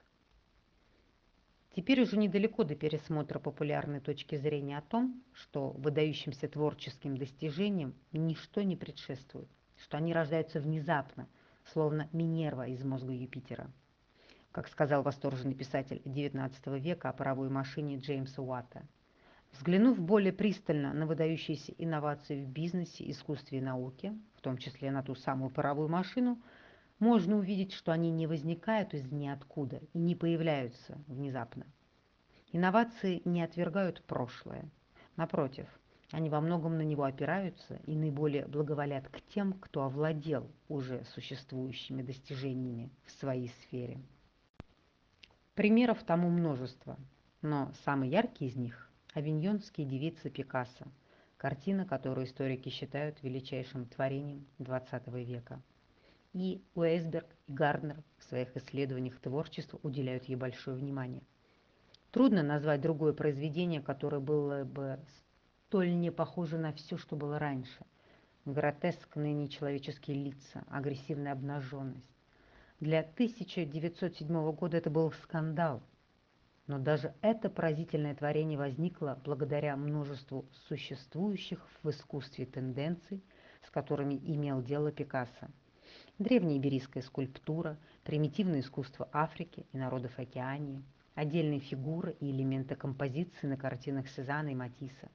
Теперь уже недалеко до пересмотра популярной точки зрения о том, что выдающимся творческим достижениям ничто не предшествует, что они рождаются внезапно, словно Минерва из мозга Юпитера. Как сказал восторженный писатель XIX века о паровой машине Джеймса Уатта. Взглянув более пристально на выдающиеся инновации в бизнесе, искусстве и науке, в том числе на ту самую паровую машину, можно увидеть, что они не возникают из ниоткуда и не появляются внезапно. Инновации не отвергают прошлое. Напротив, они во многом на него опираются и наиболее благоволят к тем, кто овладел уже существующими достижениями в своей сфере. Примеров тому множество, но самый яркий из них «Авиньонские девицы Пикассо», картина, которую историки считают величайшим творением XX века. И Уэйсберг и Гарднер в своих исследованиях творчества уделяют ей большое внимание. Трудно назвать другое произведение, которое было бы столь не похоже на все, что было раньше. Гротескные нечеловеческие лица, агрессивная обнаженность. Для 1907 года это был скандал – но даже это поразительное творение возникло благодаря множеству существующих в искусстве тенденций, с которыми имел дело Пикассо. Древняя иберийская скульптура, примитивное искусство Африки и народов Океании, отдельные фигуры и элементы композиции на картинах Сезанна и Матисса.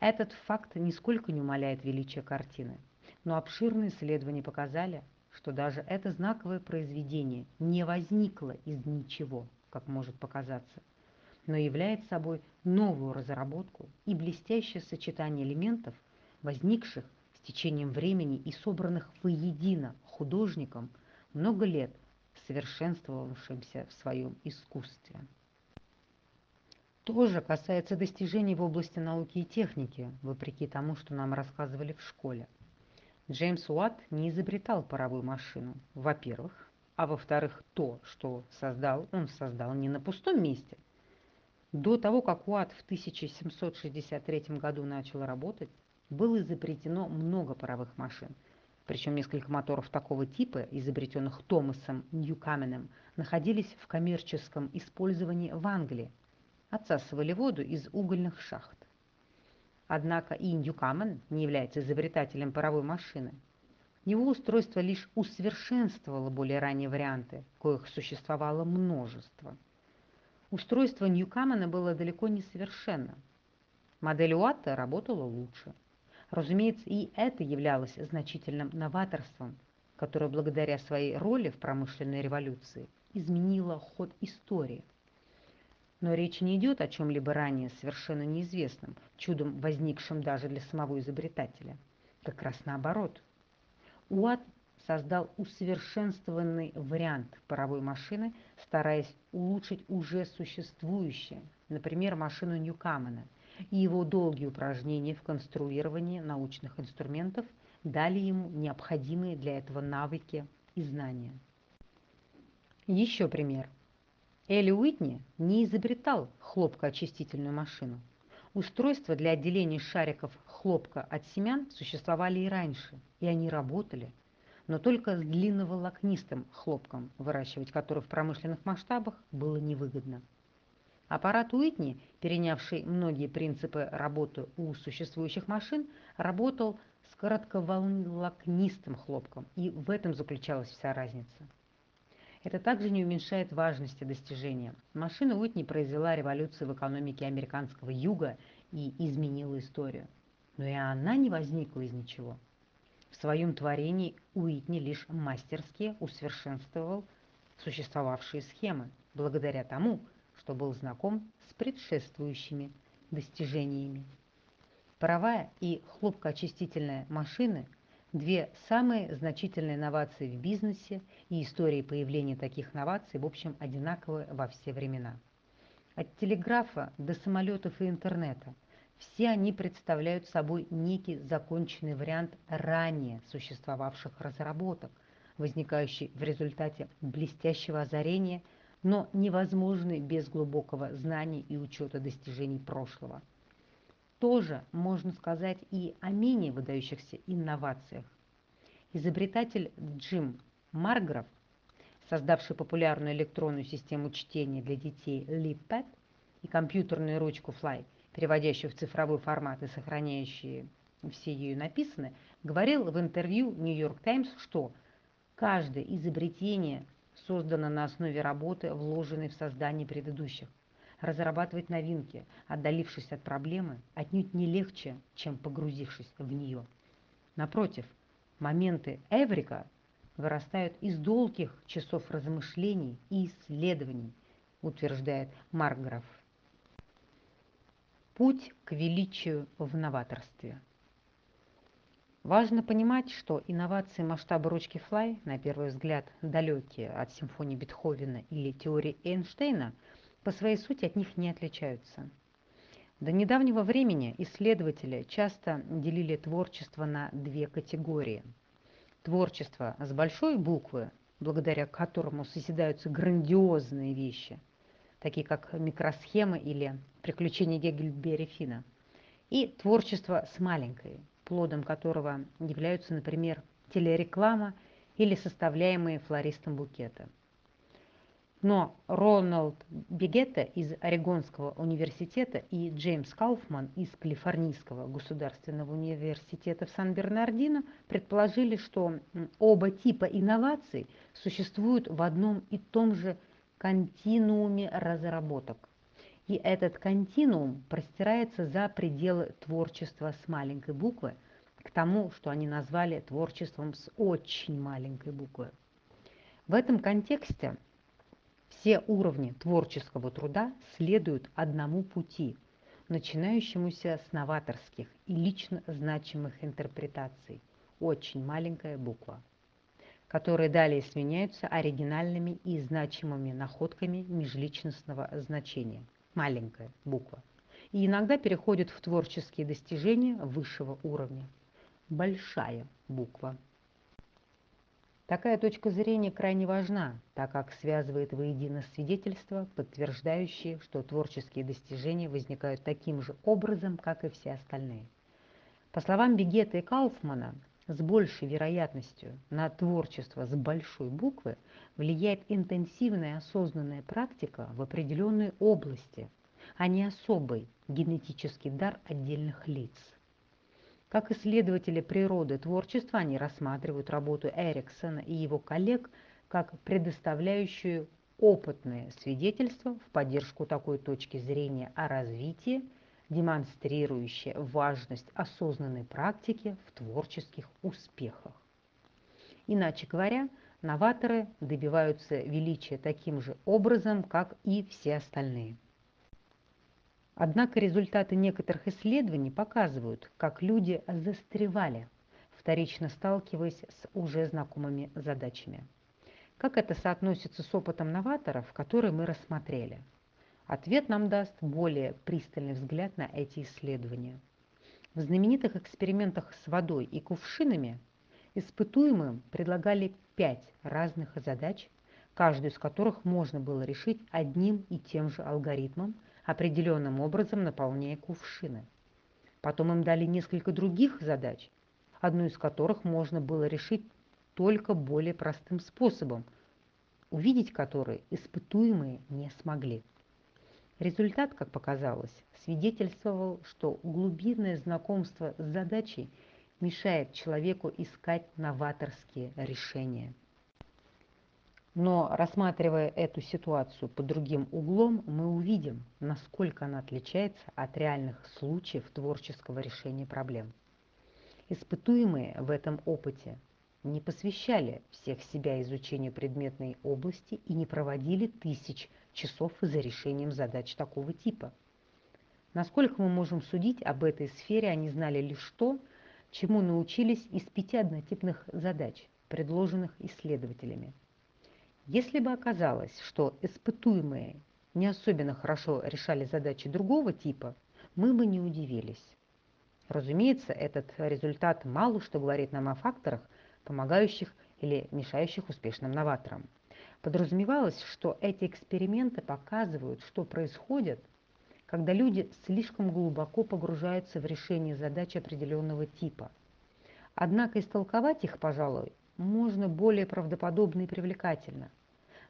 Этот факт нисколько не умаляет величия картины, но обширные исследования показали, что даже это знаковое произведение не возникло из ничего – как может показаться, но является собой новую разработку и блестящее сочетание элементов, возникших течением времени и собранных воедино художником много лет совершенствовавшимся в своем искусстве. То же касается достижений в области науки и техники, вопреки тому, что нам рассказывали в школе. Джеймс Уатт не изобретал паровую машину, во-первых, а во-вторых, то, что создал, он создал не на пустом месте. До того, как УАД в 1763 году начал работать, было изобретено много паровых машин. Причем несколько моторов такого типа, изобретенных Томасом Ньюкаменом, находились в коммерческом использовании в Англии, отсасывали воду из угольных шахт. Однако и Ньюкамен не является изобретателем паровой машины – его устройство лишь усовершенствовало более ранние варианты, коих существовало множество. Устройство Ньюкамена было далеко не совершенно. Модель Уатта работала лучше. Разумеется, и это являлось значительным новаторством, которое благодаря своей роли в промышленной революции изменило ход истории. Но речь не идет о чем-либо ранее совершенно неизвестном, чудом возникшем даже для самого изобретателя. Как раз наоборот – Уатт создал усовершенствованный вариант паровой машины, стараясь улучшить уже существующее, например, машину Ньюкамена, и его долгие упражнения в конструировании научных инструментов дали ему необходимые для этого навыки и знания. Еще пример. Элли Уитни не изобретал хлопкоочистительную машину. Устройства для отделения шариков хлопка от семян существовали и раньше, и они работали, но только с длинноволокнистым хлопком, выращивать который в промышленных масштабах было невыгодно. Аппарат Уитни, перенявший многие принципы работы у существующих машин, работал с коротковолокнистым хлопком, и в этом заключалась вся разница. Это также не уменьшает важности достижения. Машина Уитни произвела революцию в экономике американского юга и изменила историю. Но и она не возникла из ничего. В своем творении Уитни лишь мастерски усовершенствовал существовавшие схемы, благодаря тому, что был знаком с предшествующими достижениями. Паровая и хлопкоочистительная машины – Две самые значительные инновации в бизнесе и истории появления таких инноваций, в общем, одинаковы во все времена. От телеграфа до самолетов и интернета все они представляют собой некий законченный вариант ранее существовавших разработок, возникающий в результате блестящего озарения, но невозможный без глубокого знания и учета достижений прошлого – тоже можно сказать и о менее выдающихся инновациях. Изобретатель Джим Марграф, создавший популярную электронную систему чтения для детей LeapPad и компьютерную ручку Fly, переводящую в цифровой формат и сохраняющие все ее написанное, говорил в интервью New York Times, что каждое изобретение создано на основе работы, вложенной в создание предыдущих разрабатывать новинки, отдалившись от проблемы, отнюдь не легче, чем погрузившись в нее. Напротив, моменты Эврика вырастают из долгих часов размышлений и исследований, утверждает Маркграф. Путь к величию в новаторстве. Важно понимать, что инновации масштаба ручки Флай, на первый взгляд далекие от симфонии Бетховена или теории Эйнштейна – по своей сути от них не отличаются. До недавнего времени исследователи часто делили творчество на две категории. Творчество с большой буквы, благодаря которому созидаются грандиозные вещи, такие как микросхемы или приключения Гегельбери Фина, и творчество с маленькой, плодом которого являются, например, телереклама или составляемые флористом букеты – но Роналд Бегетта из Орегонского университета и Джеймс Кауфман из Калифорнийского государственного университета в Сан-Бернардино предположили, что оба типа инноваций существуют в одном и том же континууме разработок. И этот континуум простирается за пределы творчества с маленькой буквы к тому, что они назвали творчеством с очень маленькой буквы. В этом контексте все уровни творческого труда следуют одному пути, начинающемуся с новаторских и лично значимых интерпретаций, очень маленькая буква, которые далее сменяются оригинальными и значимыми находками межличностного значения, маленькая буква, и иногда переходят в творческие достижения высшего уровня, большая буква. Такая точка зрения крайне важна, так как связывает воедино свидетельства, подтверждающие, что творческие достижения возникают таким же образом, как и все остальные. По словам Бегета и Кауфмана, с большей вероятностью на творчество с большой буквы влияет интенсивная осознанная практика в определенной области, а не особый генетический дар отдельных лиц. Как исследователи природы творчества, они рассматривают работу Эриксона и его коллег как предоставляющую опытные свидетельства в поддержку такой точки зрения о развитии, демонстрирующие важность осознанной практики в творческих успехах. Иначе говоря, новаторы добиваются величия таким же образом, как и все остальные. Однако результаты некоторых исследований показывают, как люди застревали, вторично сталкиваясь с уже знакомыми задачами. Как это соотносится с опытом новаторов, который мы рассмотрели? Ответ нам даст более пристальный взгляд на эти исследования. В знаменитых экспериментах с водой и кувшинами испытуемым предлагали пять разных задач, каждую из которых можно было решить одним и тем же алгоритмом – определенным образом наполняя кувшины. Потом им дали несколько других задач, одну из которых можно было решить только более простым способом, увидеть который испытуемые не смогли. Результат, как показалось, свидетельствовал, что глубинное знакомство с задачей мешает человеку искать новаторские решения. Но рассматривая эту ситуацию под другим углом, мы увидим, насколько она отличается от реальных случаев творческого решения проблем. Испытуемые в этом опыте не посвящали всех себя изучению предметной области и не проводили тысяч часов за решением задач такого типа. Насколько мы можем судить об этой сфере, они знали лишь то, чему научились из пяти однотипных задач, предложенных исследователями. Если бы оказалось, что испытуемые не особенно хорошо решали задачи другого типа, мы бы не удивились. Разумеется, этот результат мало что говорит нам о факторах, помогающих или мешающих успешным новаторам. Подразумевалось, что эти эксперименты показывают, что происходит, когда люди слишком глубоко погружаются в решение задач определенного типа. Однако истолковать их, пожалуй, можно более правдоподобно и привлекательно.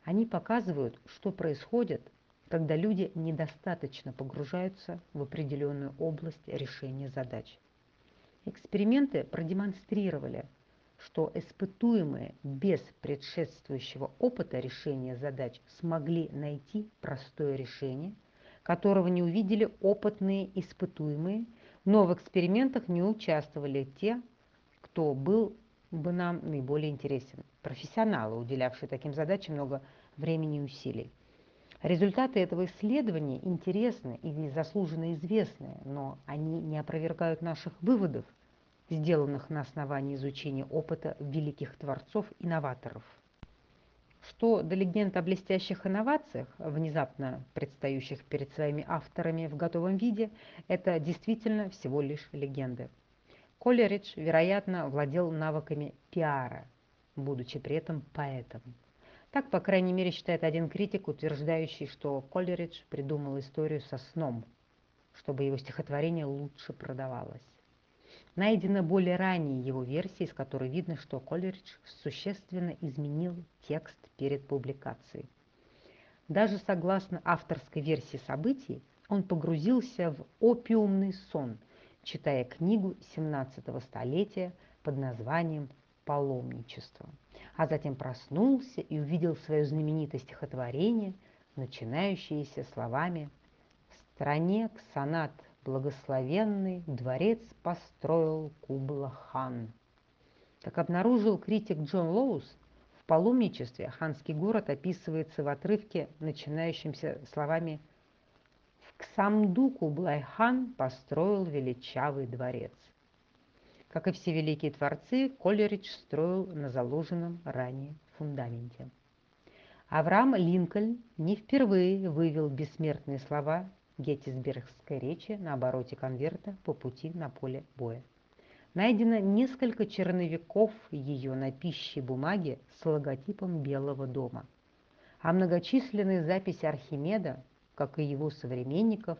Они показывают, что происходит, когда люди недостаточно погружаются в определенную область решения задач. Эксперименты продемонстрировали, что испытуемые без предшествующего опыта решения задач смогли найти простое решение, которого не увидели опытные испытуемые, но в экспериментах не участвовали те, кто был бы нам наиболее интересен. Профессионалы, уделявшие таким задачам много времени и усилий. Результаты этого исследования интересны и заслуженно известны, но они не опровергают наших выводов, сделанных на основании изучения опыта великих творцов-инноваторов. Что до легенд о блестящих инновациях, внезапно предстающих перед своими авторами в готовом виде, это действительно всего лишь легенды. Колеридж, вероятно, владел навыками пиара, будучи при этом поэтом. Так, по крайней мере, считает один критик, утверждающий, что Колеридж придумал историю со сном, чтобы его стихотворение лучше продавалось. Найдена более ранние его версии, из которой видно, что Колеридж существенно изменил текст перед публикацией. Даже согласно авторской версии событий, он погрузился в опиумный сон, читая книгу 17 столетия под названием «Паломничество», а затем проснулся и увидел свое знаменитое стихотворение, начинающееся словами «В стране Ксанат благословенный дворец построил Кубла-хан». Как обнаружил критик Джон Лоус, в паломничестве ханский город описывается в отрывке, начинающемся словами «В Ксамду Кублай-хан построил величавый дворец». Как и все великие творцы, Колеридж строил на заложенном ранее фундаменте. Авраам Линкольн не впервые вывел бессмертные слова Геттисбергской речи на обороте конверта по пути на поле боя. Найдено несколько черновиков ее на пище бумаге с логотипом Белого дома. А многочисленные записи Архимеда, как и его современников,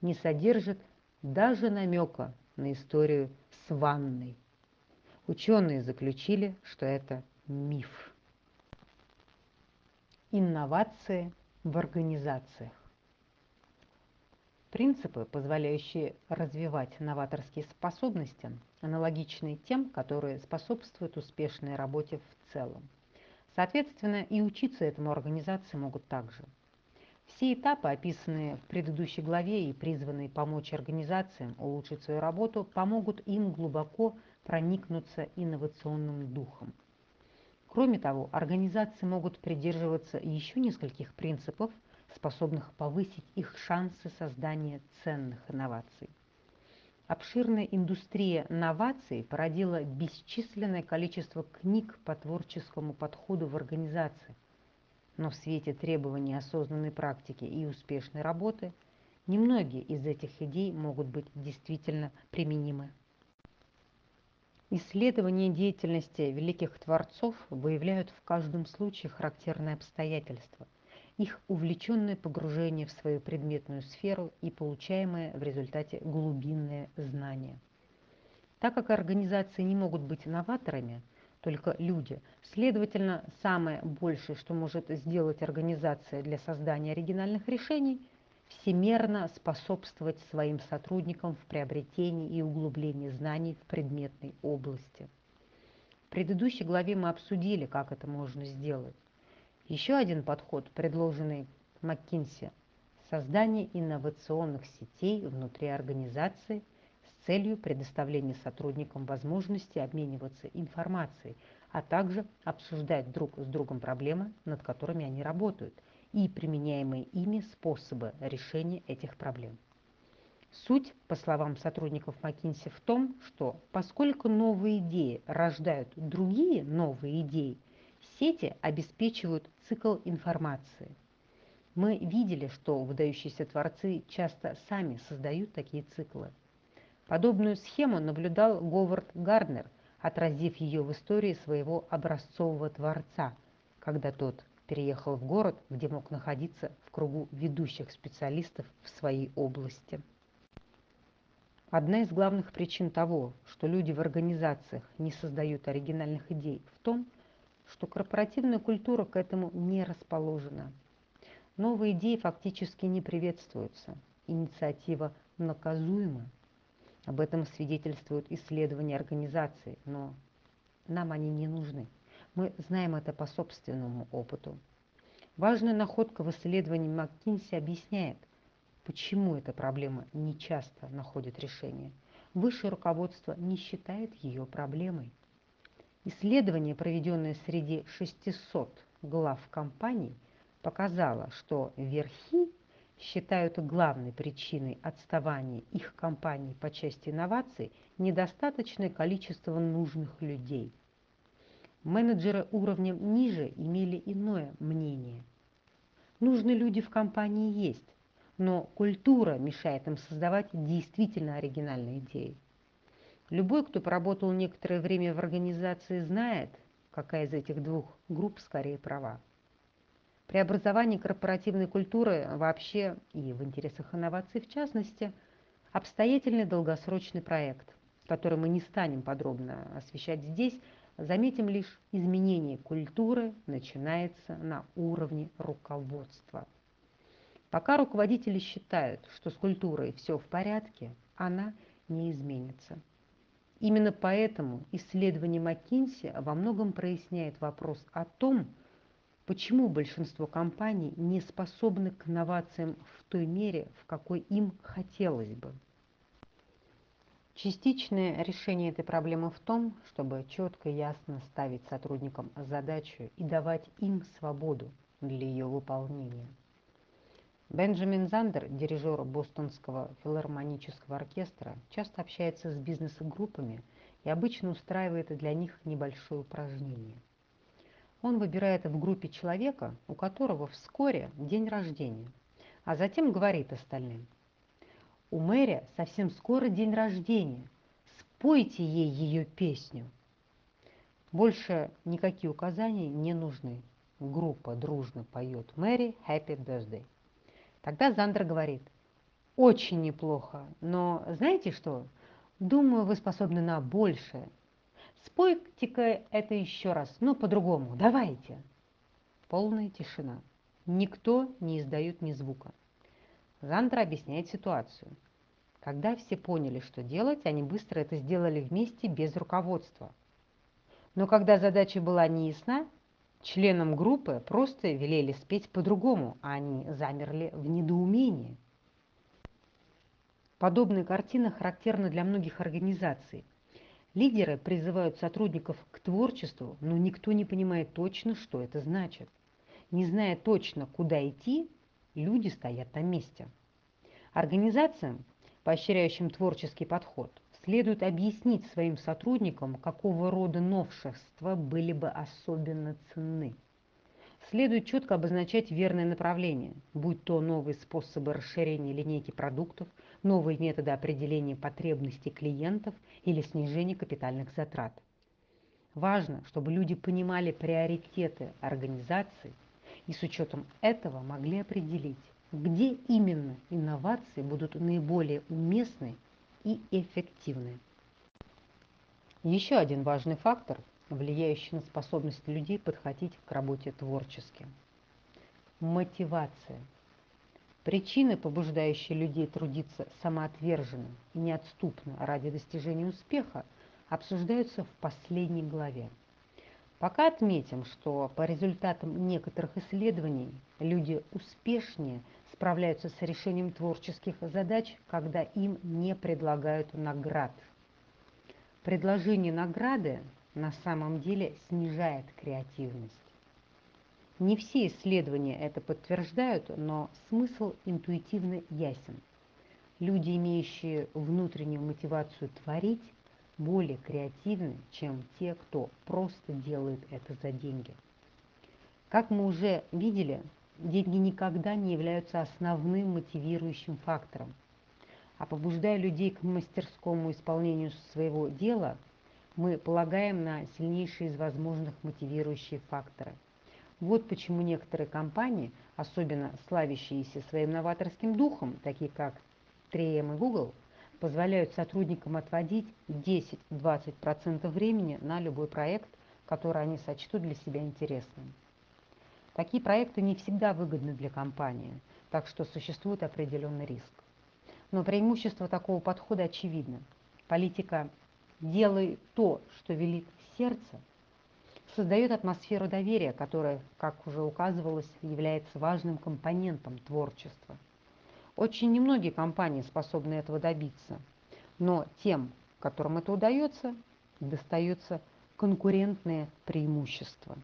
не содержат даже намека на историю с ванной. Ученые заключили, что это миф. Инновации в организациях. Принципы, позволяющие развивать новаторские способности, аналогичны тем, которые способствуют успешной работе в целом. Соответственно, и учиться этому организации могут также. Все этапы, описанные в предыдущей главе и призванные помочь организациям улучшить свою работу, помогут им глубоко проникнуться инновационным духом. Кроме того, организации могут придерживаться еще нескольких принципов – способных повысить их шансы создания ценных инноваций. Обширная индустрия новаций породила бесчисленное количество книг по творческому подходу в организации, но в свете требований осознанной практики и успешной работы немногие из этих идей могут быть действительно применимы. Исследования деятельности великих творцов выявляют в каждом случае характерные обстоятельства – их увлеченное погружение в свою предметную сферу и получаемое в результате глубинное знание. Так как организации не могут быть новаторами, только люди, следовательно, самое большее, что может сделать организация для создания оригинальных решений, всемерно способствовать своим сотрудникам в приобретении и углублении знаний в предметной области. В предыдущей главе мы обсудили, как это можно сделать. Еще один подход, предложенный McKinsey – создание инновационных сетей внутри организации с целью предоставления сотрудникам возможности обмениваться информацией, а также обсуждать друг с другом проблемы, над которыми они работают, и применяемые ими способы решения этих проблем. Суть, по словам сотрудников McKinsey, в том, что поскольку новые идеи рождают другие новые идеи – Сети обеспечивают цикл информации. Мы видели, что выдающиеся творцы часто сами создают такие циклы. Подобную схему наблюдал Говард Гарднер, отразив ее в истории своего образцового творца, когда тот переехал в город, где мог находиться в кругу ведущих специалистов в своей области. Одна из главных причин того, что люди в организациях не создают оригинальных идей, в том, что что корпоративная культура к этому не расположена. Новые идеи фактически не приветствуются. Инициатива наказуема. Об этом свидетельствуют исследования организации, но нам они не нужны. Мы знаем это по собственному опыту. Важная находка в исследовании МакКинси объясняет, почему эта проблема не часто находит решение. Высшее руководство не считает ее проблемой. Исследование, проведенное среди 600 глав компаний, показало, что верхи считают главной причиной отставания их компаний по части инноваций недостаточное количество нужных людей. Менеджеры уровнем ниже имели иное мнение. Нужные люди в компании есть, но культура мешает им создавать действительно оригинальные идеи. Любой, кто поработал некоторое время в организации, знает, какая из этих двух групп скорее права. Преобразование корпоративной культуры вообще и в интересах инноваций в частности – обстоятельный долгосрочный проект, который мы не станем подробно освещать здесь, заметим лишь изменение культуры начинается на уровне руководства. Пока руководители считают, что с культурой все в порядке, она не изменится. Именно поэтому исследование Маккинси во многом проясняет вопрос о том, почему большинство компаний не способны к инновациям в той мере, в какой им хотелось бы. Частичное решение этой проблемы в том, чтобы четко и ясно ставить сотрудникам задачу и давать им свободу для ее выполнения. Бенджамин Зандер, дирижер Бостонского филармонического оркестра, часто общается с бизнес-группами и обычно устраивает для них небольшое упражнение. Он выбирает в группе человека, у которого вскоре день рождения, а затем говорит остальным. У Мэри совсем скоро день рождения. Спойте ей ее песню. Больше никакие указания не нужны. Группа дружно поет Мэри Happy Birthday. Тогда Зандер говорит, очень неплохо, но знаете что? Думаю, вы способны на большее. Спойте-ка это еще раз, но по-другому. Давайте. Полная тишина. Никто не издает ни звука. Зандер объясняет ситуацию. Когда все поняли, что делать, они быстро это сделали вместе без руководства. Но когда задача была неясна, Членам группы просто велели спеть по-другому, а они замерли в недоумении. Подобная картина характерна для многих организаций. Лидеры призывают сотрудников к творчеству, но никто не понимает точно, что это значит. Не зная точно, куда идти, люди стоят на месте. Организациям, поощряющим творческий подход, следует объяснить своим сотрудникам, какого рода новшества были бы особенно ценны. Следует четко обозначать верное направление, будь то новые способы расширения линейки продуктов, новые методы определения потребностей клиентов или снижения капитальных затрат. Важно, чтобы люди понимали приоритеты организации и с учетом этого могли определить, где именно инновации будут наиболее уместны и эффективны. Еще один важный фактор, влияющий на способность людей подходить к работе творчески. Мотивация. Причины, побуждающие людей трудиться самоотверженно и неотступно ради достижения успеха, обсуждаются в последней главе. Пока отметим, что по результатам некоторых исследований люди успешнее справляются с решением творческих задач, когда им не предлагают наград. Предложение награды на самом деле снижает креативность. Не все исследования это подтверждают, но смысл интуитивно ясен. Люди, имеющие внутреннюю мотивацию творить, более креативны, чем те, кто просто делает это за деньги. Как мы уже видели, деньги никогда не являются основным мотивирующим фактором. А побуждая людей к мастерскому исполнению своего дела, мы полагаем на сильнейшие из возможных мотивирующие факторы. Вот почему некоторые компании, особенно славящиеся своим новаторским духом, такие как 3M и Google, позволяют сотрудникам отводить 10-20% времени на любой проект, который они сочтут для себя интересным. Такие проекты не всегда выгодны для компании, так что существует определенный риск. Но преимущество такого подхода очевидно. Политика «делай то, что велит сердце» создает атмосферу доверия, которая, как уже указывалось, является важным компонентом творчества. Очень немногие компании способны этого добиться, но тем, которым это удается, достается конкурентное преимущество.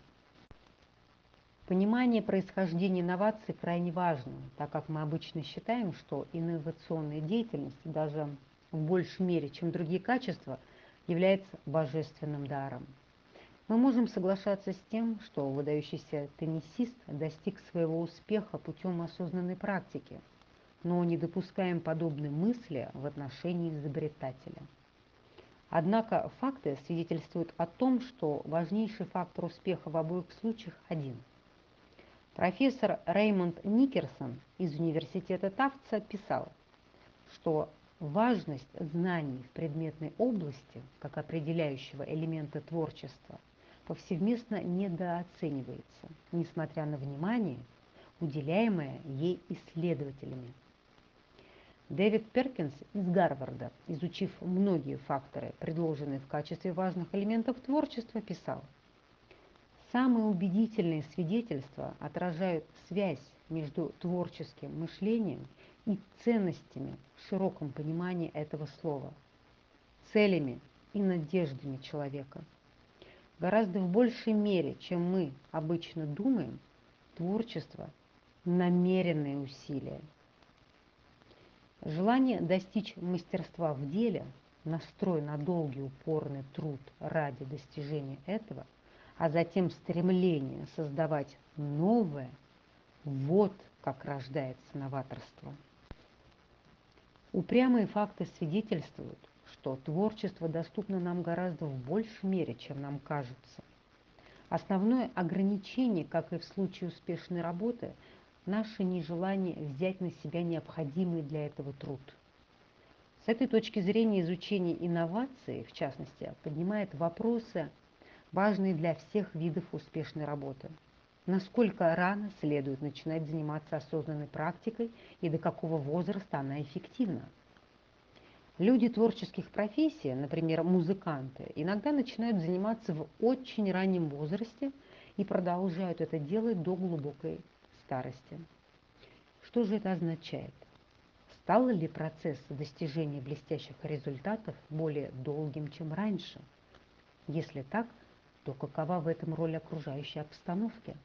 Понимание происхождения инноваций крайне важно, так как мы обычно считаем, что инновационная деятельность даже в большей мере, чем другие качества, является божественным даром. Мы можем соглашаться с тем, что выдающийся теннисист достиг своего успеха путем осознанной практики, но не допускаем подобной мысли в отношении изобретателя. Однако факты свидетельствуют о том, что важнейший фактор успеха в обоих случаях один. Профессор Реймонд Никерсон из университета Тавца писал, что важность знаний в предметной области, как определяющего элемента творчества, повсеместно недооценивается, несмотря на внимание, уделяемое ей исследователями. Дэвид Перкинс из Гарварда, изучив многие факторы, предложенные в качестве важных элементов творчества, писал, «Самые убедительные свидетельства отражают связь между творческим мышлением и ценностями в широком понимании этого слова, целями и надеждами человека. Гораздо в большей мере, чем мы обычно думаем, творчество – намеренные усилия – Желание достичь мастерства в деле, настрой на долгий упорный труд ради достижения этого, а затем стремление создавать новое, вот как рождается новаторство. Упрямые факты свидетельствуют, что творчество доступно нам гораздо в большей мере, чем нам кажется. Основное ограничение, как и в случае успешной работы, наше нежелание взять на себя необходимый для этого труд. С этой точки зрения изучение инноваций, в частности, поднимает вопросы, важные для всех видов успешной работы. Насколько рано следует начинать заниматься осознанной практикой и до какого возраста она эффективна? Люди творческих профессий, например, музыканты, иногда начинают заниматься в очень раннем возрасте и продолжают это делать до глубокой старости. Что же это означает? Стал ли процесс достижения блестящих результатов более долгим, чем раньше? Если так, то какова в этом роль окружающей обстановки?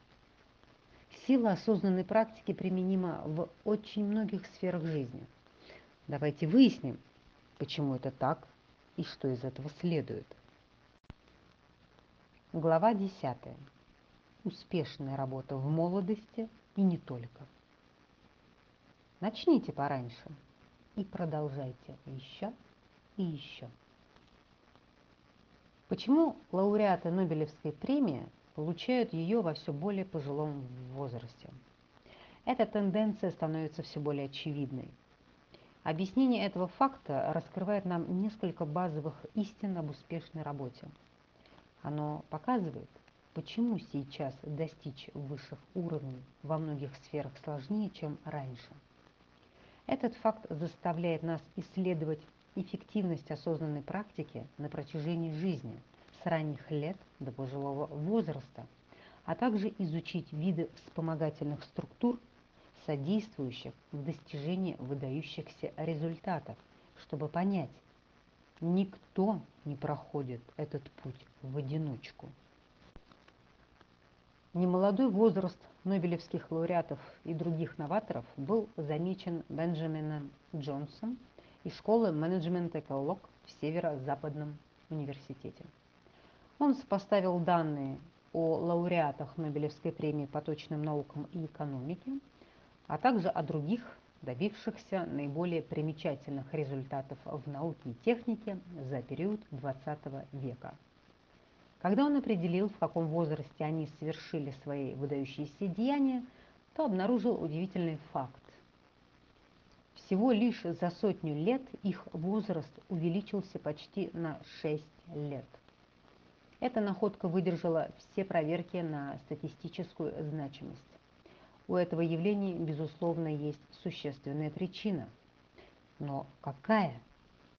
Сила осознанной практики применима в очень многих сферах жизни. Давайте выясним, почему это так и что из этого следует. Глава 10. Успешная работа в молодости и не только. Начните пораньше и продолжайте еще и еще. Почему лауреаты Нобелевской премии получают ее во все более пожилом возрасте? Эта тенденция становится все более очевидной. Объяснение этого факта раскрывает нам несколько базовых истин об успешной работе. Оно показывает, Почему сейчас достичь высших уровней во многих сферах сложнее, чем раньше? Этот факт заставляет нас исследовать эффективность осознанной практики на протяжении жизни, с ранних лет до пожилого возраста, а также изучить виды вспомогательных структур, содействующих в достижении выдающихся результатов, чтобы понять, никто не проходит этот путь в одиночку. Немолодой возраст нобелевских лауреатов и других новаторов был замечен Бенджамином Джонсом из школы менеджмента эколог в Северо-Западном университете. Он сопоставил данные о лауреатах Нобелевской премии по точным наукам и экономике, а также о других, добившихся наиболее примечательных результатов в науке и технике за период XX века. Когда он определил, в каком возрасте они совершили свои выдающиеся деяния, то обнаружил удивительный факт. Всего лишь за сотню лет их возраст увеличился почти на 6 лет. Эта находка выдержала все проверки на статистическую значимость. У этого явления, безусловно, есть существенная причина. Но какая –